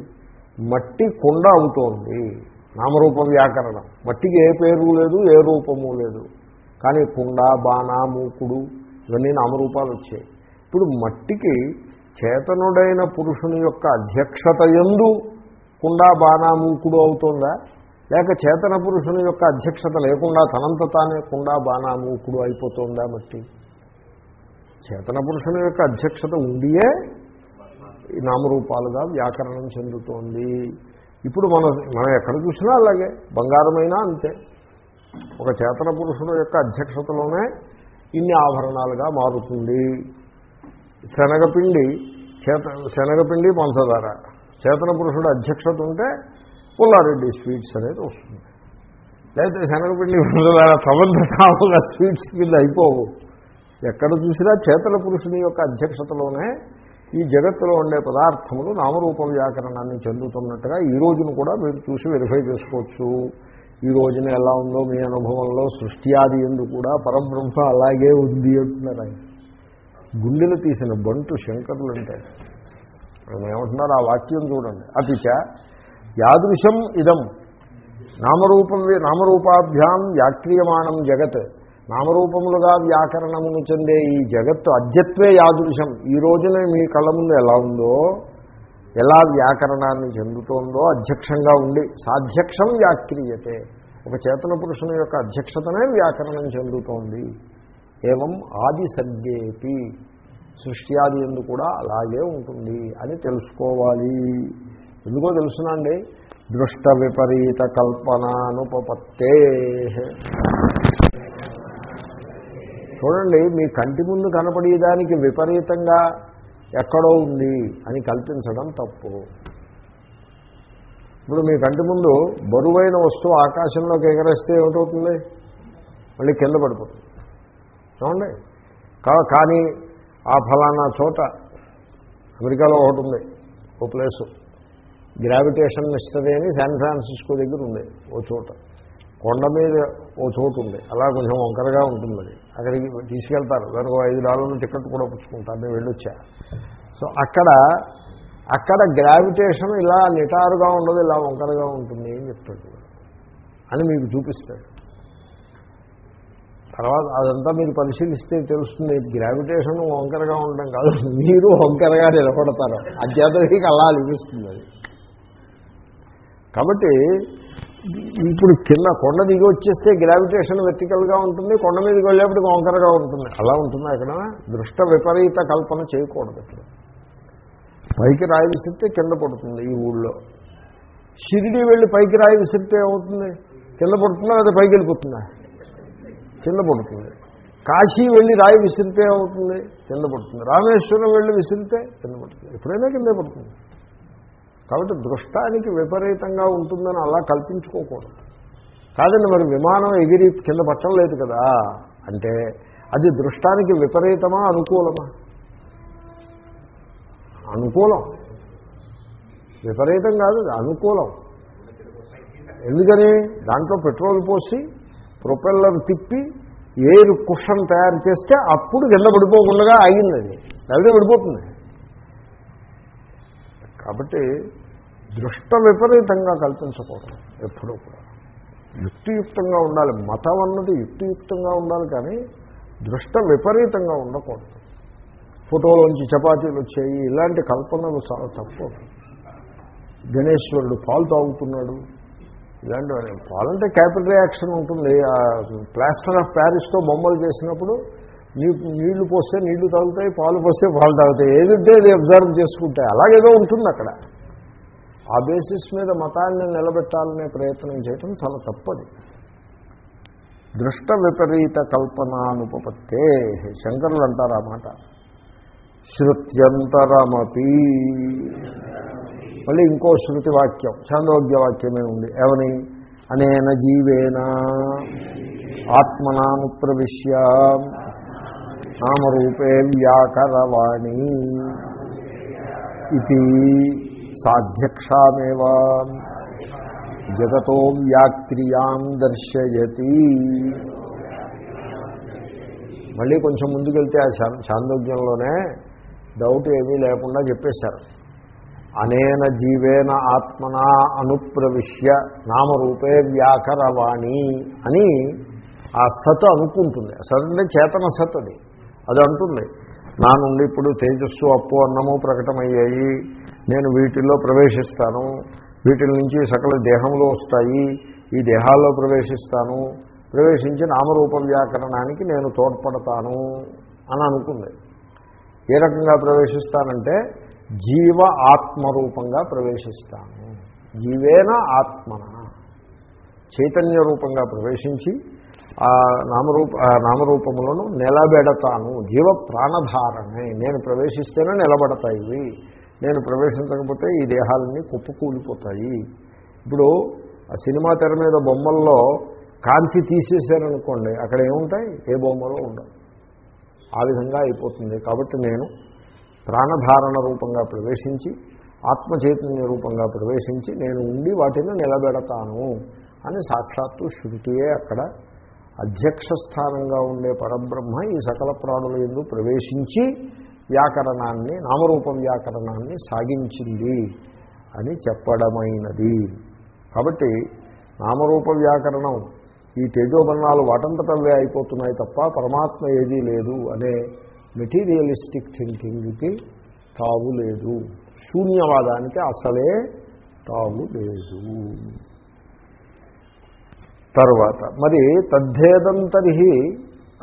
మట్టి కుండ అవుతోంది. నామరూప వ్యాకరణం. మట్టికి ఏ పేరు లేదు ఏ రూపము లేదు. కానీ కుండ బాణ మూకుడు ఇవన్నీ నామరూపాలు వచ్చాయి. ఇప్పుడు మట్టికి చేతనుడైన పురుషుని యొక్క అధ్యక్షత ఎందు కుండా బాణామూకుడు అవుతుందా? అవుతోందా లేక చేతన పురుషుని యొక్క అధ్యక్షత లేకుండా తనంత తానే కుండా బాణామూకుడు అయిపోతుందా మట్టి? చేతన పురుషుని యొక్క అధ్యక్షత ఉండియే నామరూపాలుగా వ్యాకరణం చెందుతోంది. ఇప్పుడు మన మనం ఎక్కడ చూసినా అలాగే బంగారమైనా అంతే. ఒక చేతన పురుషుడు యొక్క అధ్యక్షతలోనే ఇన్ని ఆభరణాలుగా మారుతుంది. శనగపిండి చేత శనగపిండి పంచదార చేతన పురుషుడు అధ్యక్షత ఉంటే పుల్లారెడ్డి స్వీట్స్ అనేది వస్తుంది. లేకపోతే శనగపిండి పంచదార ప్రబంధకాముగా స్వీట్స్ కింద అయిపోవు. ఎక్కడ చూసినా చేతన పురుషుని యొక్క అధ్యక్షతలోనే ఈ జగత్తులో ఉండే పదార్థములు నామరూప వ్యాకరణాన్ని చెందుతున్నట్టుగా ఈ రోజును కూడా మీరు చూసి వెరిఫై చేసుకోవచ్చు. ఈ రోజున ఎలా ఉందో మీ అనుభవంలో సృష్టి ఆది ఎందు కూడా పరబ్రహ్మ అలాగే ఉంది అంటున్నారు ఆయన. గుండెలు తీసిన బంటు శంకరులు అంటే. ఆయన ఏమంటున్నారు? ఆ వాక్యం చూడండి. అతిచ యాదృశం ఇదం. నామరూపం నామరూపాభ్యాం వ్యాక్రియమాణం జగత్. నామరూపములుగా వ్యాకరణమును చెందే ఈ జగత్తు అద్యత్వే యాదృశం. ఈ రోజున మీ కళ్ళ ముందు ఎలా ఉందో ఎలా వ్యాకరణాన్ని చెందుతోందో అధ్యక్షంగా ఉండి సాధ్యక్షం వ్యాక్రియతే. ఒక చేతన పురుషుని యొక్క అధ్యక్షతనే వ్యాకరణం చెందుతోంది. ఏవం ఆది సర్గేపి సృష్టి ఆది ఎందు కూడా అలాగే ఉంటుంది అని తెలుసుకోవాలి. ఎందుకో తెలుసునండి దృష్ట విపరీత కల్పనానుపపత్తే. చూడండి మీ కంటి ముందు కనపడేదానికి విపరీతంగా ఎక్కడో ఉంది అని కల్పించడం తప్పు. ఇప్పుడు మీ కంటి ముందు బరువైన వస్తువు ఆకాశంలోకి ఎగరేస్తే ఏమిటవుతుంది? మళ్ళీ కింద పడిపోతుంది. చూడండి కానీ ఆ ఫలానా చోట అమెరికాలో ఒకటి ఉంది ఓ ప్లేసు. గ్రావిటేషన్ ఇస్తుంది అని శాన్ ఫ్రాన్సిస్కో దగ్గర ఉంది ఓ చోట. కొండ మీద ఓ చోటు ఉంది. అలా కొంచెం వంకరగా ఉంటుంది అది. అక్కడికి తీసుకెళ్తారు. దానికి ఐదు డాలర్లు టికెట్ కూడా పుచ్చుకుంటారు. నేను వెళ్ళొచ్చా? సో అక్కడ అక్కడ గ్రావిటేషన్ ఇలా నిటారుగా ఉండదు ఇలా వంకరగా ఉంటుంది అని చెప్తాడు. అని మీకు చూపిస్తాడు. తర్వాత అదంతా మీరు పరిశీలిస్తే తెలుస్తుంది గ్రావిటేషన్ వంకరగా ఉండడం కాదు. మీరు వంకరగా నిలబడతారు. అధ్యాత్మిక అలా అనిపిస్తుంది అది. కాబట్టి ఇప్పుడు కింద కొండ దిగి వచ్చేస్తే గ్రావిటేషన్ వెర్టికల్గా ఉంటుంది కొండ మీదకి వెళ్ళేప్పుడు వంకరగా ఉంటుంది. అలా ఉంటుంది అక్కడ దృష్ట విపరీత కల్పన చేయకూడదు అక్కడ పైకి రాయి విసిరితే కింద పడుతుంది ఈ ఊళ్ళో. షిరిడి వెళ్ళి పైకి రాయి విసిరితే ఏమవుతుంది? కింద పడుతుందా లేదా పైకి వెళ్ళిపోతుందా? కింద పడుతుంది. కాశీ వెళ్ళి రాయి విసిరితే ఏమవుతుంది? కింద పడుతుంది. రామేశ్వరం వెళ్ళి విసిరితే కింద పడుతుంది. ఎప్పుడైనా కిందే పడుతుంది. కాబట్టి దృష్టానికి విపరీతంగా ఉంటుందని అలా కల్పించుకోకూడదు. కాదండి మరి విమానం ఎగిరి కింద పట్టలేదు కదా. అంటే అది దృష్టానికి విపరీతమా అనుకూలమా? అనుకూలం. విపరీతం కాదు అనుకూలం. ఎందుకని? దాంట్లో పెట్రోల్ పోసి ప్రొపెల్లర్ తిప్పి ఎయిర్ కుషన్ తయారు చేస్తే అప్పుడు కింద పడిపోకుండా ఆగింది అది. లేకపోతే పడిపోతుంది. కాబట్టి దృష్ట విపరీతంగా కల్పించకూడదు ఎప్పుడూ కూడా. యుక్తియుక్తంగా ఉండాలి మతం అన్నది యుక్తియుక్తంగా ఉండాలి కానీ దృష్ట విపరీతంగా ఉండకూడదు. ఫోటోలోంచి చపాతీలు వచ్చాయి ఇలాంటి కల్పనలు చాలా తక్కువ గణేశ్వరుడు పాలు తాగుతున్నాడు. ఇలాంటివన్నీ. పాలంటే క్యాపిటల్ రియాక్షన్ ఉంటుంది. ఆ ప్లాస్టర్ ఆఫ్ ప్యారిస్తో బొమ్మలు చేసినప్పుడు నీళ్ళు పోస్తే నీళ్ళు తాగుతాయి పాలు పోస్తే పాలు తాగుతాయి. ఏదింటే అది అబ్జర్వ్ చేసుకుంటాయి. అలాగేదో ఉంటుంది అక్కడ. ఆ బేసిస్ మీద మతాన్ని నిలబెట్టాలనే ప్రయత్నం చేయటం చాలా తప్పది. దృష్ట విపరీత కల్పనానుపపత్తే శంకరులు అంటారు ఆ మాట. శృత్యంతరమపి. మళ్ళీ ఇంకో శృతి వాక్యం ఛాందోగ్య వాక్యమే ఉంది. ఏమని అనేన జీవేన. ఆత్మనాను ప్రవిశ్య నామరూపే వ్యాకరవాణి ఇది సాధ్యక్షామేవ. జగతో వ్యాక్రియాం దర్శయతి. మళ్ళీ కొంచెం ముందుకెళ్తే ఆ చాందోగ్యంలోనే డౌట్ ఏమీ లేకుండా చెప్పేశారు. అనేన జీవేన ఆత్మన అనుప్రవిశ్య నామరూపే వ్యాకరవాణి అని ఆ సత్ అనుకుంటుంది. సత్ అంటే చేతన సత్ అది. అది అంటుంది. నా నుండి ఇప్పుడు తేజస్సు అప్పు అన్నము ప్రకటమయ్యాయి. నేను వీటిల్లో ప్రవేశిస్తాను. వీటి నుంచి సకల దేహంలో వస్తాయి. ఈ దేహాల్లో ప్రవేశిస్తాను. ప్రవేశించి నామరూప వ్యాకరణానికి నేను తోడ్పడతాను అని అనుకుంది. ఏ రకంగా ప్రవేశిస్తానంటే జీవ ఆత్మరూపంగా ప్రవేశిస్తాను. జీవేన ఆత్మన. చైతన్య రూపంగా ప్రవేశించి ఆ నామరూప ఆ నామరూపములను నిలబెడతాను. జీవ ప్రాణధారణే నేను ప్రవేశిస్తేనే నిలబడతాయి. నేను ప్రవేశించకపోతే ఈ దేహాలన్నీ కుప్పకూలిపోతాయి. ఇప్పుడు ఆ సినిమా తెర మీద బొమ్మల్లో కాంతి తీసేశారనుకోండి అక్కడ ఏముంటాయి? ఏ బొమ్మలో ఉండవు. ఆ విధంగా అయిపోతుంది. కాబట్టి నేను ప్రాణధారణ రూపంగా ప్రవేశించి ఆత్మచైతన్య రూపంగా ప్రవేశించి నేను ఉండి వాటిని నిలబెడతాను అని సాక్షాత్తు శృతియే అక్కడ అధ్యక్ష స్థానంగా ఉండే పరబ్రహ్మ ఈ సకల ప్రాణుల ఎందు ప్రవేశించి వ్యాకరణాన్ని నామరూపం వ్యాకరణాన్ని సాగించింది అని చెప్పడమైనది. కాబట్టి నామరూప వ్యాకరణం ఈ తేజోబన్నాలు వాటంతటవే అయిపోతున్నాయి తప్ప పరమాత్మ ఏదీ లేదు అనే మెటీరియలిస్టిక్ థింకింగ్కి తావు లేదు. శూన్యవాదానికి అసలే తావు లేదు. తర్వాత. మరి తద్ధేదం తరిహి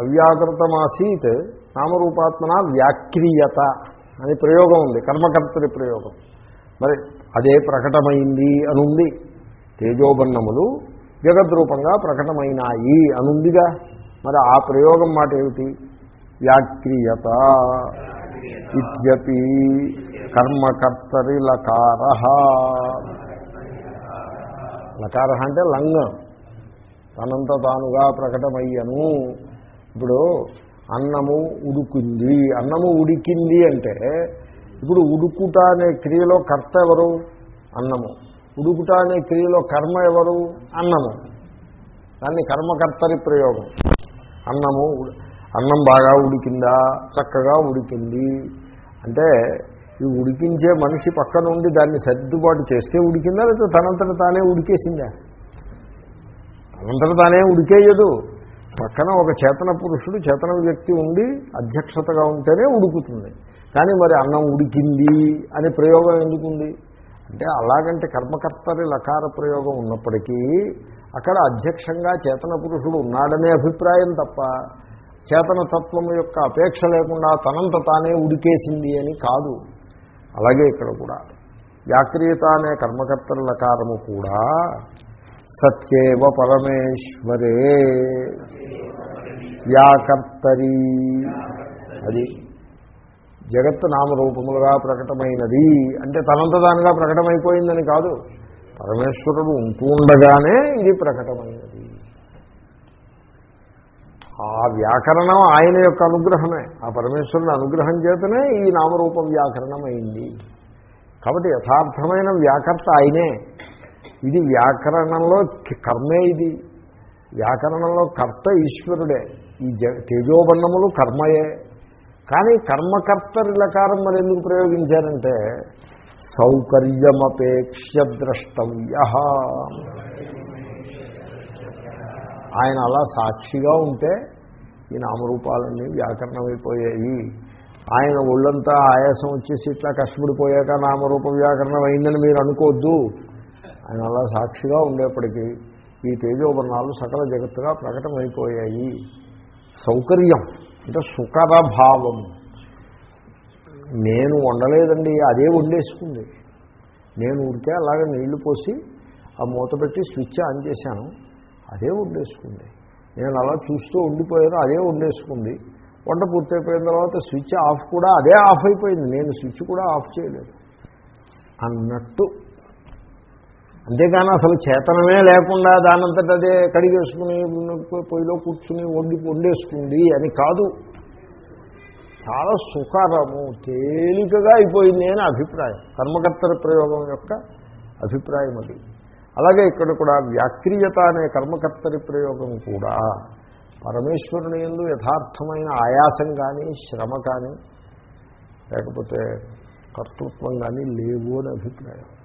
అవ్యాకృతమాసీత్ నామరూపాత్మన వ్యాక్రియత అని ప్రయోగం ఉంది కర్మకర్తరి ప్రయోగం. మరి అదే ప్రకటమైంది అనుంది. తేజోబన్నములు జగద్రూపంగా ప్రకటమైనాయి అనుందిగా. మరి ఆ ప్రయోగం మాట ఏమిటి? వ్యాక్రియత. ఇత్యపి కర్మకర్తరి లకార లకార అంటే లంగం. తనంత తానుగా ప్రకటమయ్యను. ఇప్పుడు అన్నము ఉడుకుంది. అన్నము ఉడికింది అంటే ఇప్పుడు ఉడుకుట అనే క్రియలో కర్త ఎవరు? అన్నము. ఉడుకుట అనే క్రియలో కర్మ ఎవరు? అన్నము. దాన్ని కర్మకర్తరి ప్రయోగం. అన్నము అన్నం బాగా ఉడికిందా? చక్కగా ఉడికింది. అంటే ఈ ఉడికించే మనిషి పక్కన ఉండి దాన్ని సర్దుబాటు చేస్తే ఉడికిందా? లేకపోతే తనంతట తానే ఉడికేసిందా? తనంతట తానే ఉడికేయదు. పక్కన ఒక చేతన పురుషుడు చేతన వ్యక్తి ఉండి అధ్యక్షతగా ఉంటేనే ఉడుకుతుంది. కానీ మరి అన్నం ఉడికింది అనే ప్రయోగం ఎందుకుంది? అంటే అలాగంటే కర్మకర్తరి లకార ప్రయోగం ఉన్నప్పటికీ అక్కడ అధ్యక్షంగా చేతన పురుషుడు ఉన్నాడనే అభిప్రాయం తప్ప చేతన తత్వం యొక్క అపేక్ష లేకుండా తనంత తానే ఉడికేసింది అని కాదు. అలాగే ఇక్కడ కూడా. వ్యాక్రియత అనే కర్మకర్తల లకారము కూడా సత్యేవ పరమేశ్వరే. వ్యాకర్తరి. అది జగత్తు నామరూపములుగా ప్రకటమైనది. అంటే తనంత దానిగా ప్రకటమైపోయిందని కాదు. పరమేశ్వరుడు ఉంటూ ఉండగానే ఇది ప్రకటమైనది. ఆ వ్యాకరణం ఆయన యొక్క అనుగ్రహమే. ఆ పరమేశ్వరుని అనుగ్రహం చేతనే ఈ నామరూప వ్యాకరణం అయింది కాబట్టి యథార్థమైన వ్యాకర్త ఆయనే. ఇది వ్యాకరణంలో కర్మే ఇది. వ్యాకరణంలో కర్త ఈశ్వరుడే. ఈ జ తేజోబన్నములు కర్మయే. కానీ కర్మకర్తరిలకారం మరి ఎందుకు ప్రయోగించారంటే సౌకర్యమపేక్ష ద్రష్టవ్య. ఆయన అలా సాక్షిగా ఉంటే ఈ నామరూపాలన్నీ వ్యాకరణమైపోయాయి. ఆయన ఒళ్ళంతా ఆయాసం వచ్చేసి ఇట్లా కష్టపడిపోయాక నామరూప వ్యాకరణం అయిందని మీరు అనుకోవద్దు. ఆయన అలా సాక్షిగా ఉండేప్పటికీ ఈ తేజోవర్ణాలు సకల జగత్తుగా ప్రకటమైపోయాయి. సౌకర్యం అంటే సుకర భావం నేను వండలేదండి అదే వండేసుకుంది. నేను ఉడితే అలాగే నీళ్ళు పోసి ఆ మూత పెట్టి స్విచ్ ఆన్ చేశాను అదే వండేసుకుంది. నేను అలా చూస్తూ ఉండిపోయాను అదే వండేసుకుంది. వంట పూర్తయిపోయిన తర్వాత స్విచ్ ఆఫ్ కూడా అదే ఆఫ్ అయిపోయింది నేను స్విచ్ కూడా ఆఫ్ చేయలేదు. అన్నట్టు అంతేగాని అసలు చేతనమే లేకుండా దానంతట అదే కడిగేసుకుని పొయ్యిలో కూర్చుని వండి వండేసుకుంది అని కాదు. చాలా సుకరము తేలికగా అయిపోయింది అని అభిప్రాయం. కర్మకర్తల ప్రయోగం యొక్క అభిప్రాయం అది. అలాగే ఇక్కడ కూడా వ్యాక్రియత అనే కర్మకర్తరి ప్రయోగం కూడా పరమేశ్వరుని ఎందు యథార్థమైన ఆయాసం కానీ శ్రమ కానీ లేకపోతే కర్తృత్వం కానీ లేవు అని అభిప్రాయం.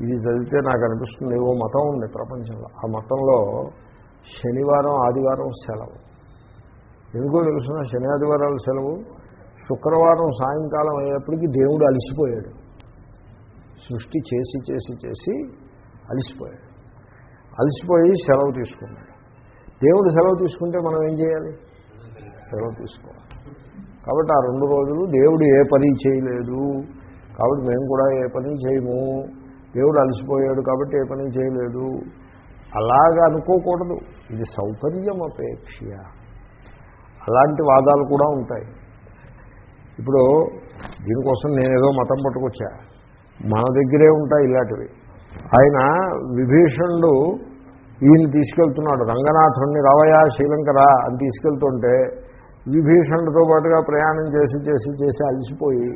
ఇది చదివితే నాకు అనిపిస్తుంది ఓ మతం ఉంది ప్రపంచంలో. ఆ మతంలో శనివారం ఆదివారం సెలవు. ఎందుకో తెలుసిన శని ఆదివారాలు సెలవు. శుక్రవారం సాయంకాలం అయ్యేప్పటికీ దేవుడు అలసిపోయాడు. సృష్టి చేసి చేసి చేసి అలసిపోయాడు. అలసిపోయి సెలవు తీసుకున్నాడు. దేవుడు సెలవు తీసుకుంటే మనం ఏం చేయాలి? సెలవు తీసుకోవాలి. కాబట్టి ఆ రెండు రోజులు దేవుడు ఏ పని చేయలేదు. కాబట్టి మేము కూడా ఏ పని చేయము. దేవుడు అలసిపోయాడు కాబట్టి ఏ పని చేయలేదు. అలాగా అనుకోకూడదు. ఇది సౌకర్యం అపేక్ష అలాంటి వాదాలు కూడా ఉంటాయి. ఇప్పుడు దీనికోసం నేనేదో మతం పట్టుకొచ్చా? మన దగ్గరే ఉంటాయి ఇలాంటివి. ఆయన విభీషణుడు ఈయన తీసుకెళ్తున్నాడు. రంగనాథుణ్ణి రావయా శ్రీలంకరా అని తీసుకెళ్తుంటే విభీషణుడితో పాటుగా ప్రయాణం చేసి చేసి చేసి అలసిపోయి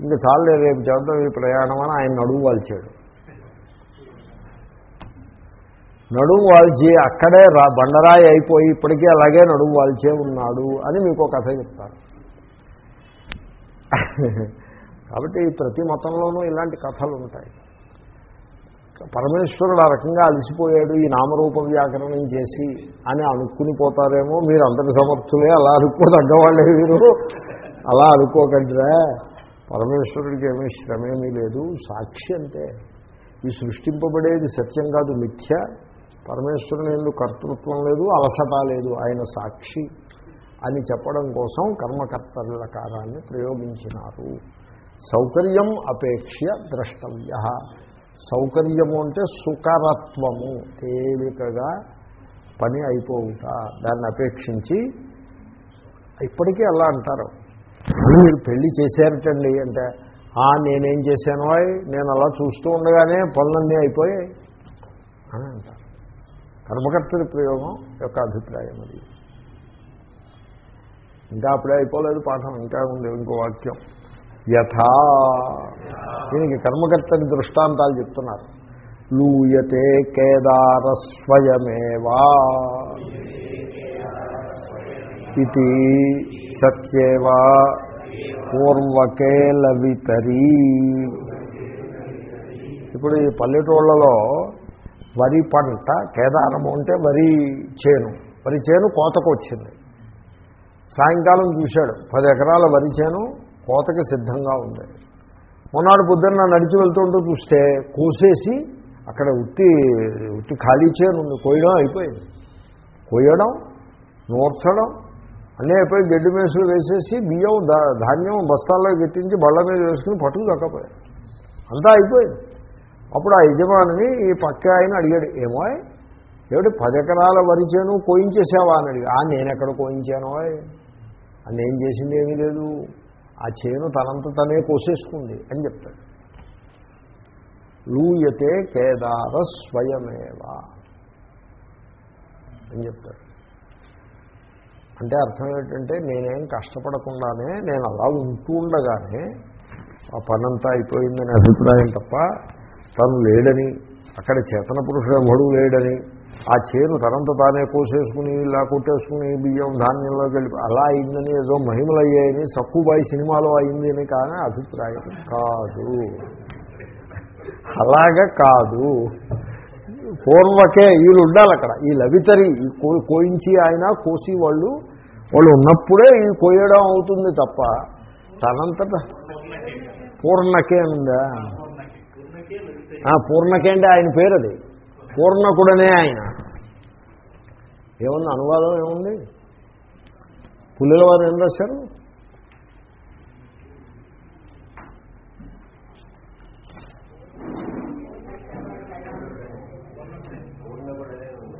ఇంకా చాలే రేపు చేద్దాం ఈ ప్రయాణం అని ఆయన నడువు వాల్చాడు. నడుము వాల్చి అక్కడే రా బండరాయి అయిపోయి ఇప్పటికీ అలాగే నడుము వాల్చే ఉన్నాడు అని మీకు ఒక కథ చెప్తాను కాబట్టి ప్రతి మతంలోనూ ఇలాంటి కథలు ఉంటాయి. పరమేశ్వరుడు ఆ రకంగా అలసిపోయాడు ఈ నామరూప వ్యాకరణం చేసి అని అనుకుని పోతారేమో మీరు అంతటి సమర్థులే అలా అనుకోదగ్గవాళ్ళే మీరు. అలా అనుకోకండిరా. పరమేశ్వరుడికి ఏమీ శ్రమేమీ లేదు సాక్షి అంటే ఈ సృష్టింపబడేది సత్యం కాదు మిథ్య. పరమేశ్వరుని ఎందుకు కర్తృత్వం లేదు అలసట లేదు ఆయన సాక్షి అని చెప్పడం కోసం కర్మకర్తల కారాన్ని ప్రయోగించినారు. సౌకర్యం అపేక్ష ద్రష్టవ్య. సౌకర్యము అంటే సుకరత్వము తేలికగా పని అయిపోవుట. దాన్ని అపేక్షించి ఇప్పటికీ అలా అంటారు. మీరు పెళ్ళి చేశారటండి అంటే ఆ నేనేం చేశాను నేను అలా చూస్తూ ఉండగానే పనులన్నీ అయిపోయాయి అని అంటారు. కర్మకర్తడి ప్రయోగం యొక్క అభిప్రాయం అది. ఇంకా అప్పుడే అయిపోలేదు పాఠం ఇంకా ఉంది ఇంకో వాక్యం. యథా. దీనికి కర్మకర్తని దృష్టాంతాలు చెప్తున్నారు. లూయతే కేదార స్వయమేవా ఇది సత్యేవా? పూర్వకే లవితరీ ఇప్పుడు ఈ పల్లెటూళ్ళలో వరి పంట కేదారము అంటే వరి చేను. వరి చేను కోతకు వచ్చింది. సాయంకాలం చూశాడు పది ఎకరాల వరి చేను కోతకి సిద్ధంగా ఉంది. మొన్నటి పొద్దున్న నడిచి వెళ్తుంటూ చూస్తే కోసేసి అక్కడ ఉత్తి ఉత్తి ఖాళీ చేను ఉంది కోయడం అయిపోయింది. కోయడం నూర్చడం అన్నీ అయిపోయి గడ్డి మేసులు వేసేసి బియ్యం ధాన్యం బస్తాల్లో గెట్టించి బళ్ళ మీద వేసుకుని పట్టుకు దక్కపోయాడు అంతా అయిపోయింది. అప్పుడు ఆ యజమానిని ఈ పక్క ఆయన అడిగాడు ఏమో ఏమిటి పది ఎకరాల వరి చేను కోయించేసావా? అని అడిగా ఆ నేను ఎక్కడ కోయించానో అని నేను చేసింది ఏమీ లేదు. ఆ చేను తనంత తనే కోసేసుకుంది అని చెప్తాడు. లూయతే కేదార స్వయమేవా? అని చెప్తాడు. అంటే అర్థం ఏంటంటే నేనేం కష్టపడకుండానే నేను అలా ఉంటూ ఉండగానే ఆ పనంతా అయిపోయిందనే అభిప్రాయం తప్ప తను లేడని అక్కడ చేతన పురుషుడు ఎవడు లేడని ఆ చేను తనంత తానే కోసేసుకుని ఇలా కొట్టేసుకుని బియ్యం ధాన్యంలోకి వెళ్ళి అలా అయిందని ఏదో మహిమలు అయ్యాయని సక్కుబాయి సినిమాలో అయింది అని కానీ అభిప్రాయం కాదు. అలాగా కాదు. పూర్వకే వీళ్ళు ఉండాలి అక్కడ. ఈ లవితరి ఈ కో- కోయించి ఆయన కోసి వాళ్ళు వాళ్ళు ఉన్నప్పుడే ఈ కోయడం అవుతుంది తప్ప తనంతట పూర్ణకే ఉందా ఆ, ఆయన పేరు అది పూర్ణకుడనే ఆయన. ఏముంది అనువాదం ఏముంది? పుల్లల వారు ఏం రాశారు?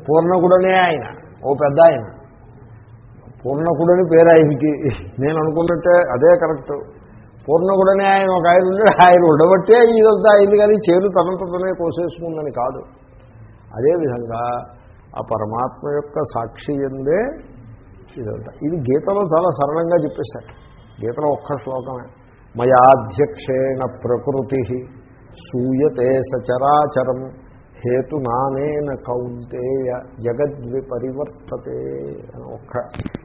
పూర్ణకుడనే ఆయన. ఓ పెద్ద ఆయన. పూర్ణకుడని పేరు ఆయనకి. నేను అనుకున్నట్టే అదే కరెక్ట్. పూర్ణకుడనే ఆయన ఒక ఆయన ఉండి ఆయన ఉండబట్టే ఇదంతా అయింది కానీ చేరు తనంతనే కోసేసుకుందని కాదు. అదేవిధంగా ఆ పరమాత్మ యొక్క సాక్షి ఎందే ఇదంతా. ఇది గీతలో చాలా సరళంగా చెప్పేశారు. గీతలో ఒక్క శ్లోకమే. మయాధ్యక్షేణ ప్రకృతి సూయతే సచరాచరం హేతునానేన కౌంతేయ జగద్విపరివర్తతే అని ఒక్క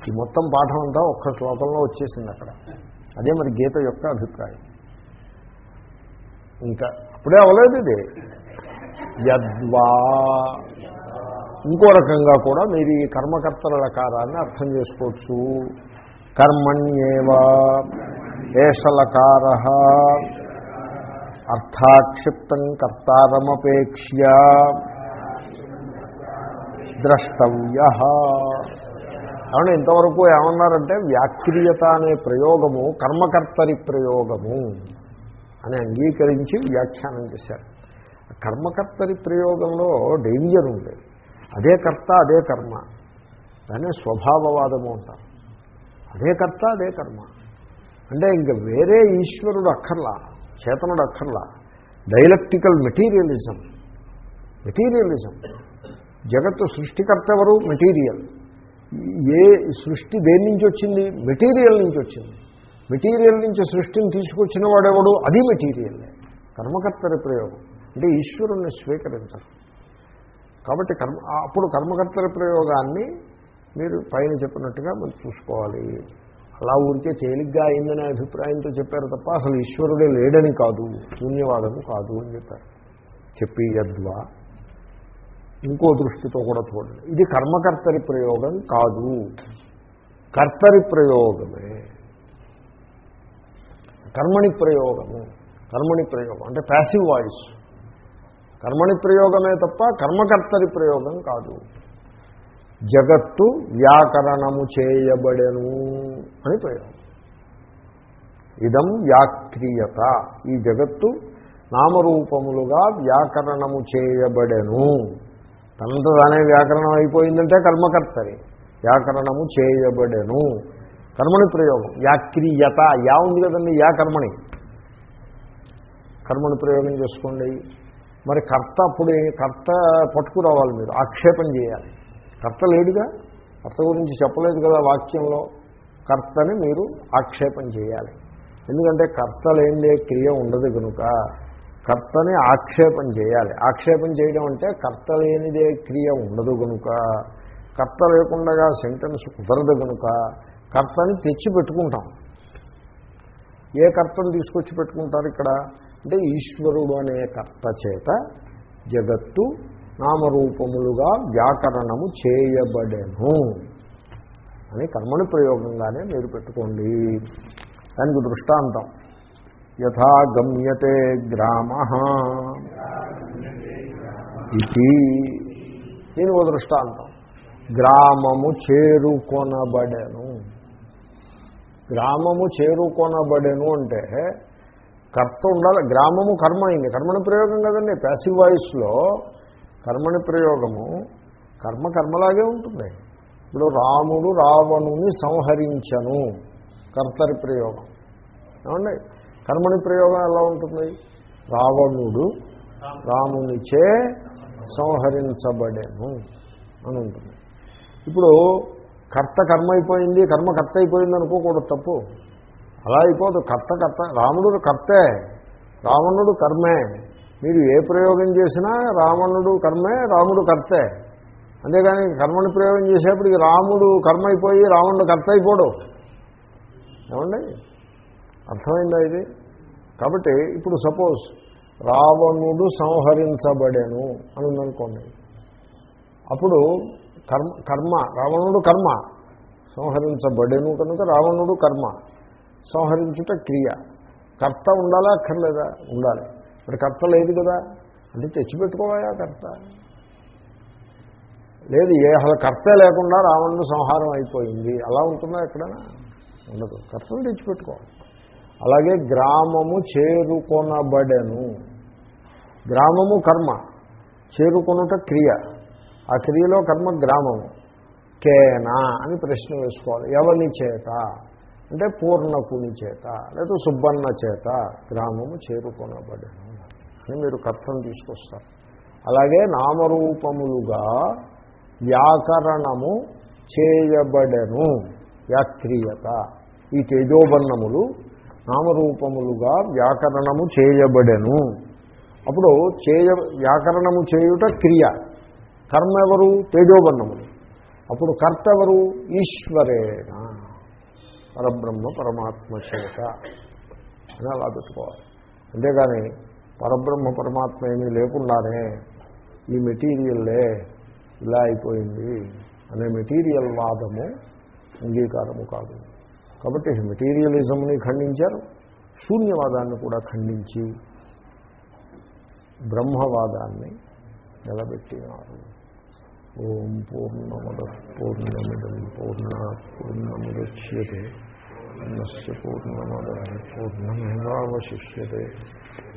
ఈ మొత్తం పాఠం అంతా ఒక్క శ్లోకంలో వచ్చేసింది అక్కడ. అదే మరి గీత యొక్క అభిప్రాయం. ఇంకా అప్పుడే అవలేదు ఇది. యద్వా. ఇంకో రకంగా కూడా మీరు ఈ కర్మకర్తల లకారాన్ని అర్థం చేసుకోవచ్చు. కర్మణ్యేవా ఏషలకార. అర్థాక్షిప్తం కర్తారమపేక్ష్య. ద్రష్టవ్య. కాబట్టి ఇంతవరకు ఏమన్నారంటే వ్యాక్రియత అనే ప్రయోగము కర్మకర్తరి ప్రయోగము అని అంగీకరించి వ్యాఖ్యానం చేశారు. కర్మకర్తరి ప్రయోగంలో డేంజర్ ఉంది. అదే కర్త అదే కర్మ. దాన్ని స్వభావవాదము అంటారు. అదే కర్త అదే కర్మ. అంటే ఇంక వేరే ఈశ్వరుడు అక్కర్లా చేతనుడు అక్కర్లా. Dialectical materialism. మెటీరియలిజం. జగత్తు సృష్టికర్త ఎవరు? మెటీరియల్. ఏ సృష్టి దేని నుంచి వచ్చింది? మెటీరియల్ నుంచి వచ్చింది. మెటీరియల్ నుంచి సృష్టిని తీసుకొచ్చిన వాడెవడు? అది మెటీరియల్లే కర్మకర్తరి ప్రయోగం. అంటే ఈశ్వరుణ్ణి స్వీకరించరు కాబట్టి కర్మ అప్పుడు కర్మకర్తల ప్రయోగాన్ని మీరు పైన చెప్పినట్టుగా మనం చూసుకోవాలి. అలా ఊరికే తేలిగ్గా అయిందనే అభిప్రాయంతో చెప్పారు తప్ప అసలు ఈశ్వరుడే లేడని కాదు. శూన్యవాదము కాదు అని చెప్పారు. చెప్పి యద్వా ఇంకో దృష్టితో కూడా చూడండి. ఇది కర్మకర్తరి ప్రయోగం కాదు. కర్తరి ప్రయోగమే. కర్మణి ప్రయోగము. కర్మణి ప్రయోగం. అంటే ప్యాసివ్ వాయిస్ కర్మణి ప్రయోగమే తప్ప కర్మకర్తరి ప్రయోగం కాదు. జగత్తు వ్యాకరణము చేయబడెను అని ప్రయోగం. ఇదం వ్యాక్రియత. ఈ జగత్తు నామరూపములుగా వ్యాకరణము చేయబడెను. తనంత తానే వ్యాకరణం అయిపోయిందంటే కర్మకర్తరి వ్యాకరణము చేయబడెను. కర్మని ప్రయోగం. యాక్రియత యా ఉంది కదండి యా కర్మణి కర్మని ప్రయోగం చేసుకోండి. మరి కర్త అప్పుడు కర్త పట్టుకురావాలి మీరు. ఆక్షేపం చేయాలి. కర్త లేడుగా? కర్త గురించి చెప్పలేదు కదా వాక్యంలో. కర్తని మీరు ఆక్షేపం చేయాలి. ఎందుకంటే కర్త లేనిదే క్రియ ఉండదు కనుక కర్తని ఆక్షేపం చేయాలి. ఆక్షేపం చేయడం అంటే కర్త లేనిదే క్రియ ఉండదు కనుక కర్త లేకుండా సెంటెన్స్ కుదరదు కనుక కర్తని తెచ్చి పెట్టుకుంటాం. ఏ కర్తను తీసుకొచ్చి పెట్టుకుంటారు ఇక్కడ? అంటే ఈశ్వరుడు అనే కర్త చేత జగత్తు నామరూపములుగా వ్యాకరణము చేయబడెను అని కర్మని ప్రయోగంగానే మీరు పెట్టుకోండి. దానికి దృష్టాంతం. యథా గమ్యతే గ్రామ ఇది దీనికి ఓ దృష్టాంతం. గ్రామము చేరుకొనబడెను. గ్రామము చేరుకొనబడెను అంటే కర్త ఉండాలి గ్రామము కర్మ అయింది కర్మని ప్రయోగం కదండి. ప్యాసివ్ వాయిస్లో కర్మని ప్రయోగము కర్మ కర్మలాగే ఉంటుంది. ఇప్పుడు రాముడు రావణుని సంహరించను కర్తరి ప్రయోగం. ఏమండి? కర్మని ప్రయోగం ఎలా ఉంటుంది? రావణుడు రామునిచే సంహరించబడేను అని ఉంటుంది. ఇప్పుడు కర్త కర్మ అయిపోయింది కర్మ కర్త అయిపోయింది అనుకోకూడదు తప్పు. అలా అయిపోదు. కర్త కర్త రాముడు కర్తే రావణుడు కర్మే. మీరు ఏ ప్రయోగం చేసినా రావణుడు కర్మే రాముడు కర్తే. అంతేగాని కర్మని ప్రయోగం చేసేప్పటికి రాముడు కర్మ అయిపోయి రావణుడు కర్త అయిపోడు. ఏమండి? అర్థమైందా ఇది? కాబట్టి ఇప్పుడు సపోజ్ రావణుడు సంహరించబడెను అని ఉందనుకోండి అప్పుడు కర్మ కర్మ రావణుడు కర్మ సంహరించబడెను కనుక రావణుడు కర్మ సంహరించుట క్రియ. కర్త ఉండాలా అక్కర్లేదా? ఉండాలి. మరి కర్త లేదు కదా? అంటే తెచ్చిపెట్టుకోవాలా కర్త? లేదు ఏ అసలు కర్త లేకుండా రావణుడు సంహారం అయిపోయింది. అలా ఉంటుందా ఎక్కడైనా? ఉండదు. కర్తను తెచ్చిపెట్టుకోవాలి. అలాగే గ్రామము చేరుకొనబడెను. గ్రామము కర్మ చేరుకొనుట క్రియ. ఆ క్రియలో కర్మ గ్రామము. కేనా అని ప్రశ్న వేసుకోవాలి. ఎవరి చేత? అంటే పూర్ణకుని చేత లేదా సుబ్బన్న చేత గ్రామము చేరుకొనబడెను. అని మీరు కర్తను తీసుకొస్తారు. అలాగే నామరూపములుగా వ్యాకరణము చేయబడెను. వ్యాక్రియత. ఈ తేజోబన్నములు నామరూపములుగా వ్యాకరణము చేయబడెను. అప్పుడు చేయ వ్యాకరణము చేయుట క్రియ. కర్మ ఎవరు? తేజోబన్నములు అప్పుడు కర్త ఎవరు? ఈశ్వరేణ. పరబ్రహ్మ పరమాత్మ చేత. అని అలా పెట్టుకోవాలి. అంతేగాని పరబ్రహ్మ పరమాత్మ ఏమీ లేకుండానే ఈ మెటీరియల్లే ఇలా అయిపోయింది అనే మెటీరియల్ వాదము అంగీకారము కాదు. కాబట్టి మెటీరియలిజంని ఖండించారు. శూన్యవాదాన్ని కూడా ఖండించి బ్రహ్మవాదాన్ని నిలబెట్టినారు. ఓం పూర్ణమద పూర్ణమిదం పూర్ణ పూర్ణముద్యతే పూర్ణస్య పూర్ణమద పూర్ణమేవాశిష్యే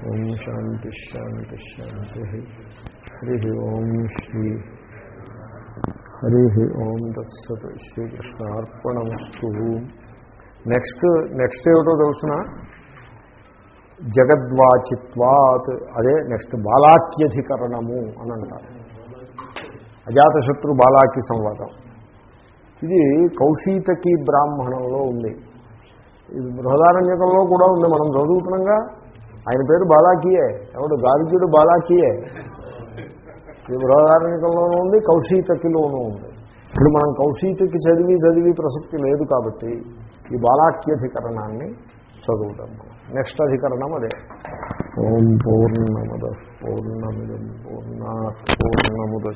ఓం శాంతి శాంతి శాంతి హరి ఓం శ్రీ హరి ఓం దత్సత్ శ్రీకృష్ణార్పణమస్తు నెక్స్ట్ నెక్స్ట్ ఏమిటో తెలుసిన? జగద్వాచిత్వాత్ అదే నెక్స్ట్ బాలాక్యధికరణము అని అంటారు. అజాతశత్రు బాలాకి సంవాదం. ఇది కౌశీతకి బ్రాహ్మణంలో ఉంది. ఇది బృహదారణ్యకంలో కూడా ఉంది. మనం చదువుతున్నాగా. ఆయన పేరు బాలాకియే ఎవడు? గార్గ్యుడు బాలాకియే ఇది బృహదారణ్యకంలోనూ ఉంది కౌశీతకిలోనూ ఉంది. ఇప్పుడు మనం కౌశీతకి చదివి చదివి ప్రసక్తి లేదు కాబట్టి ఈ బాలాక్యధికరణాన్ని చదువుతాం మనం. నెక్స్ట్ అధికరణం అదే. ఓం పూర్ణముద పూర్ణమిదం పూర్ణా పూర్ణముద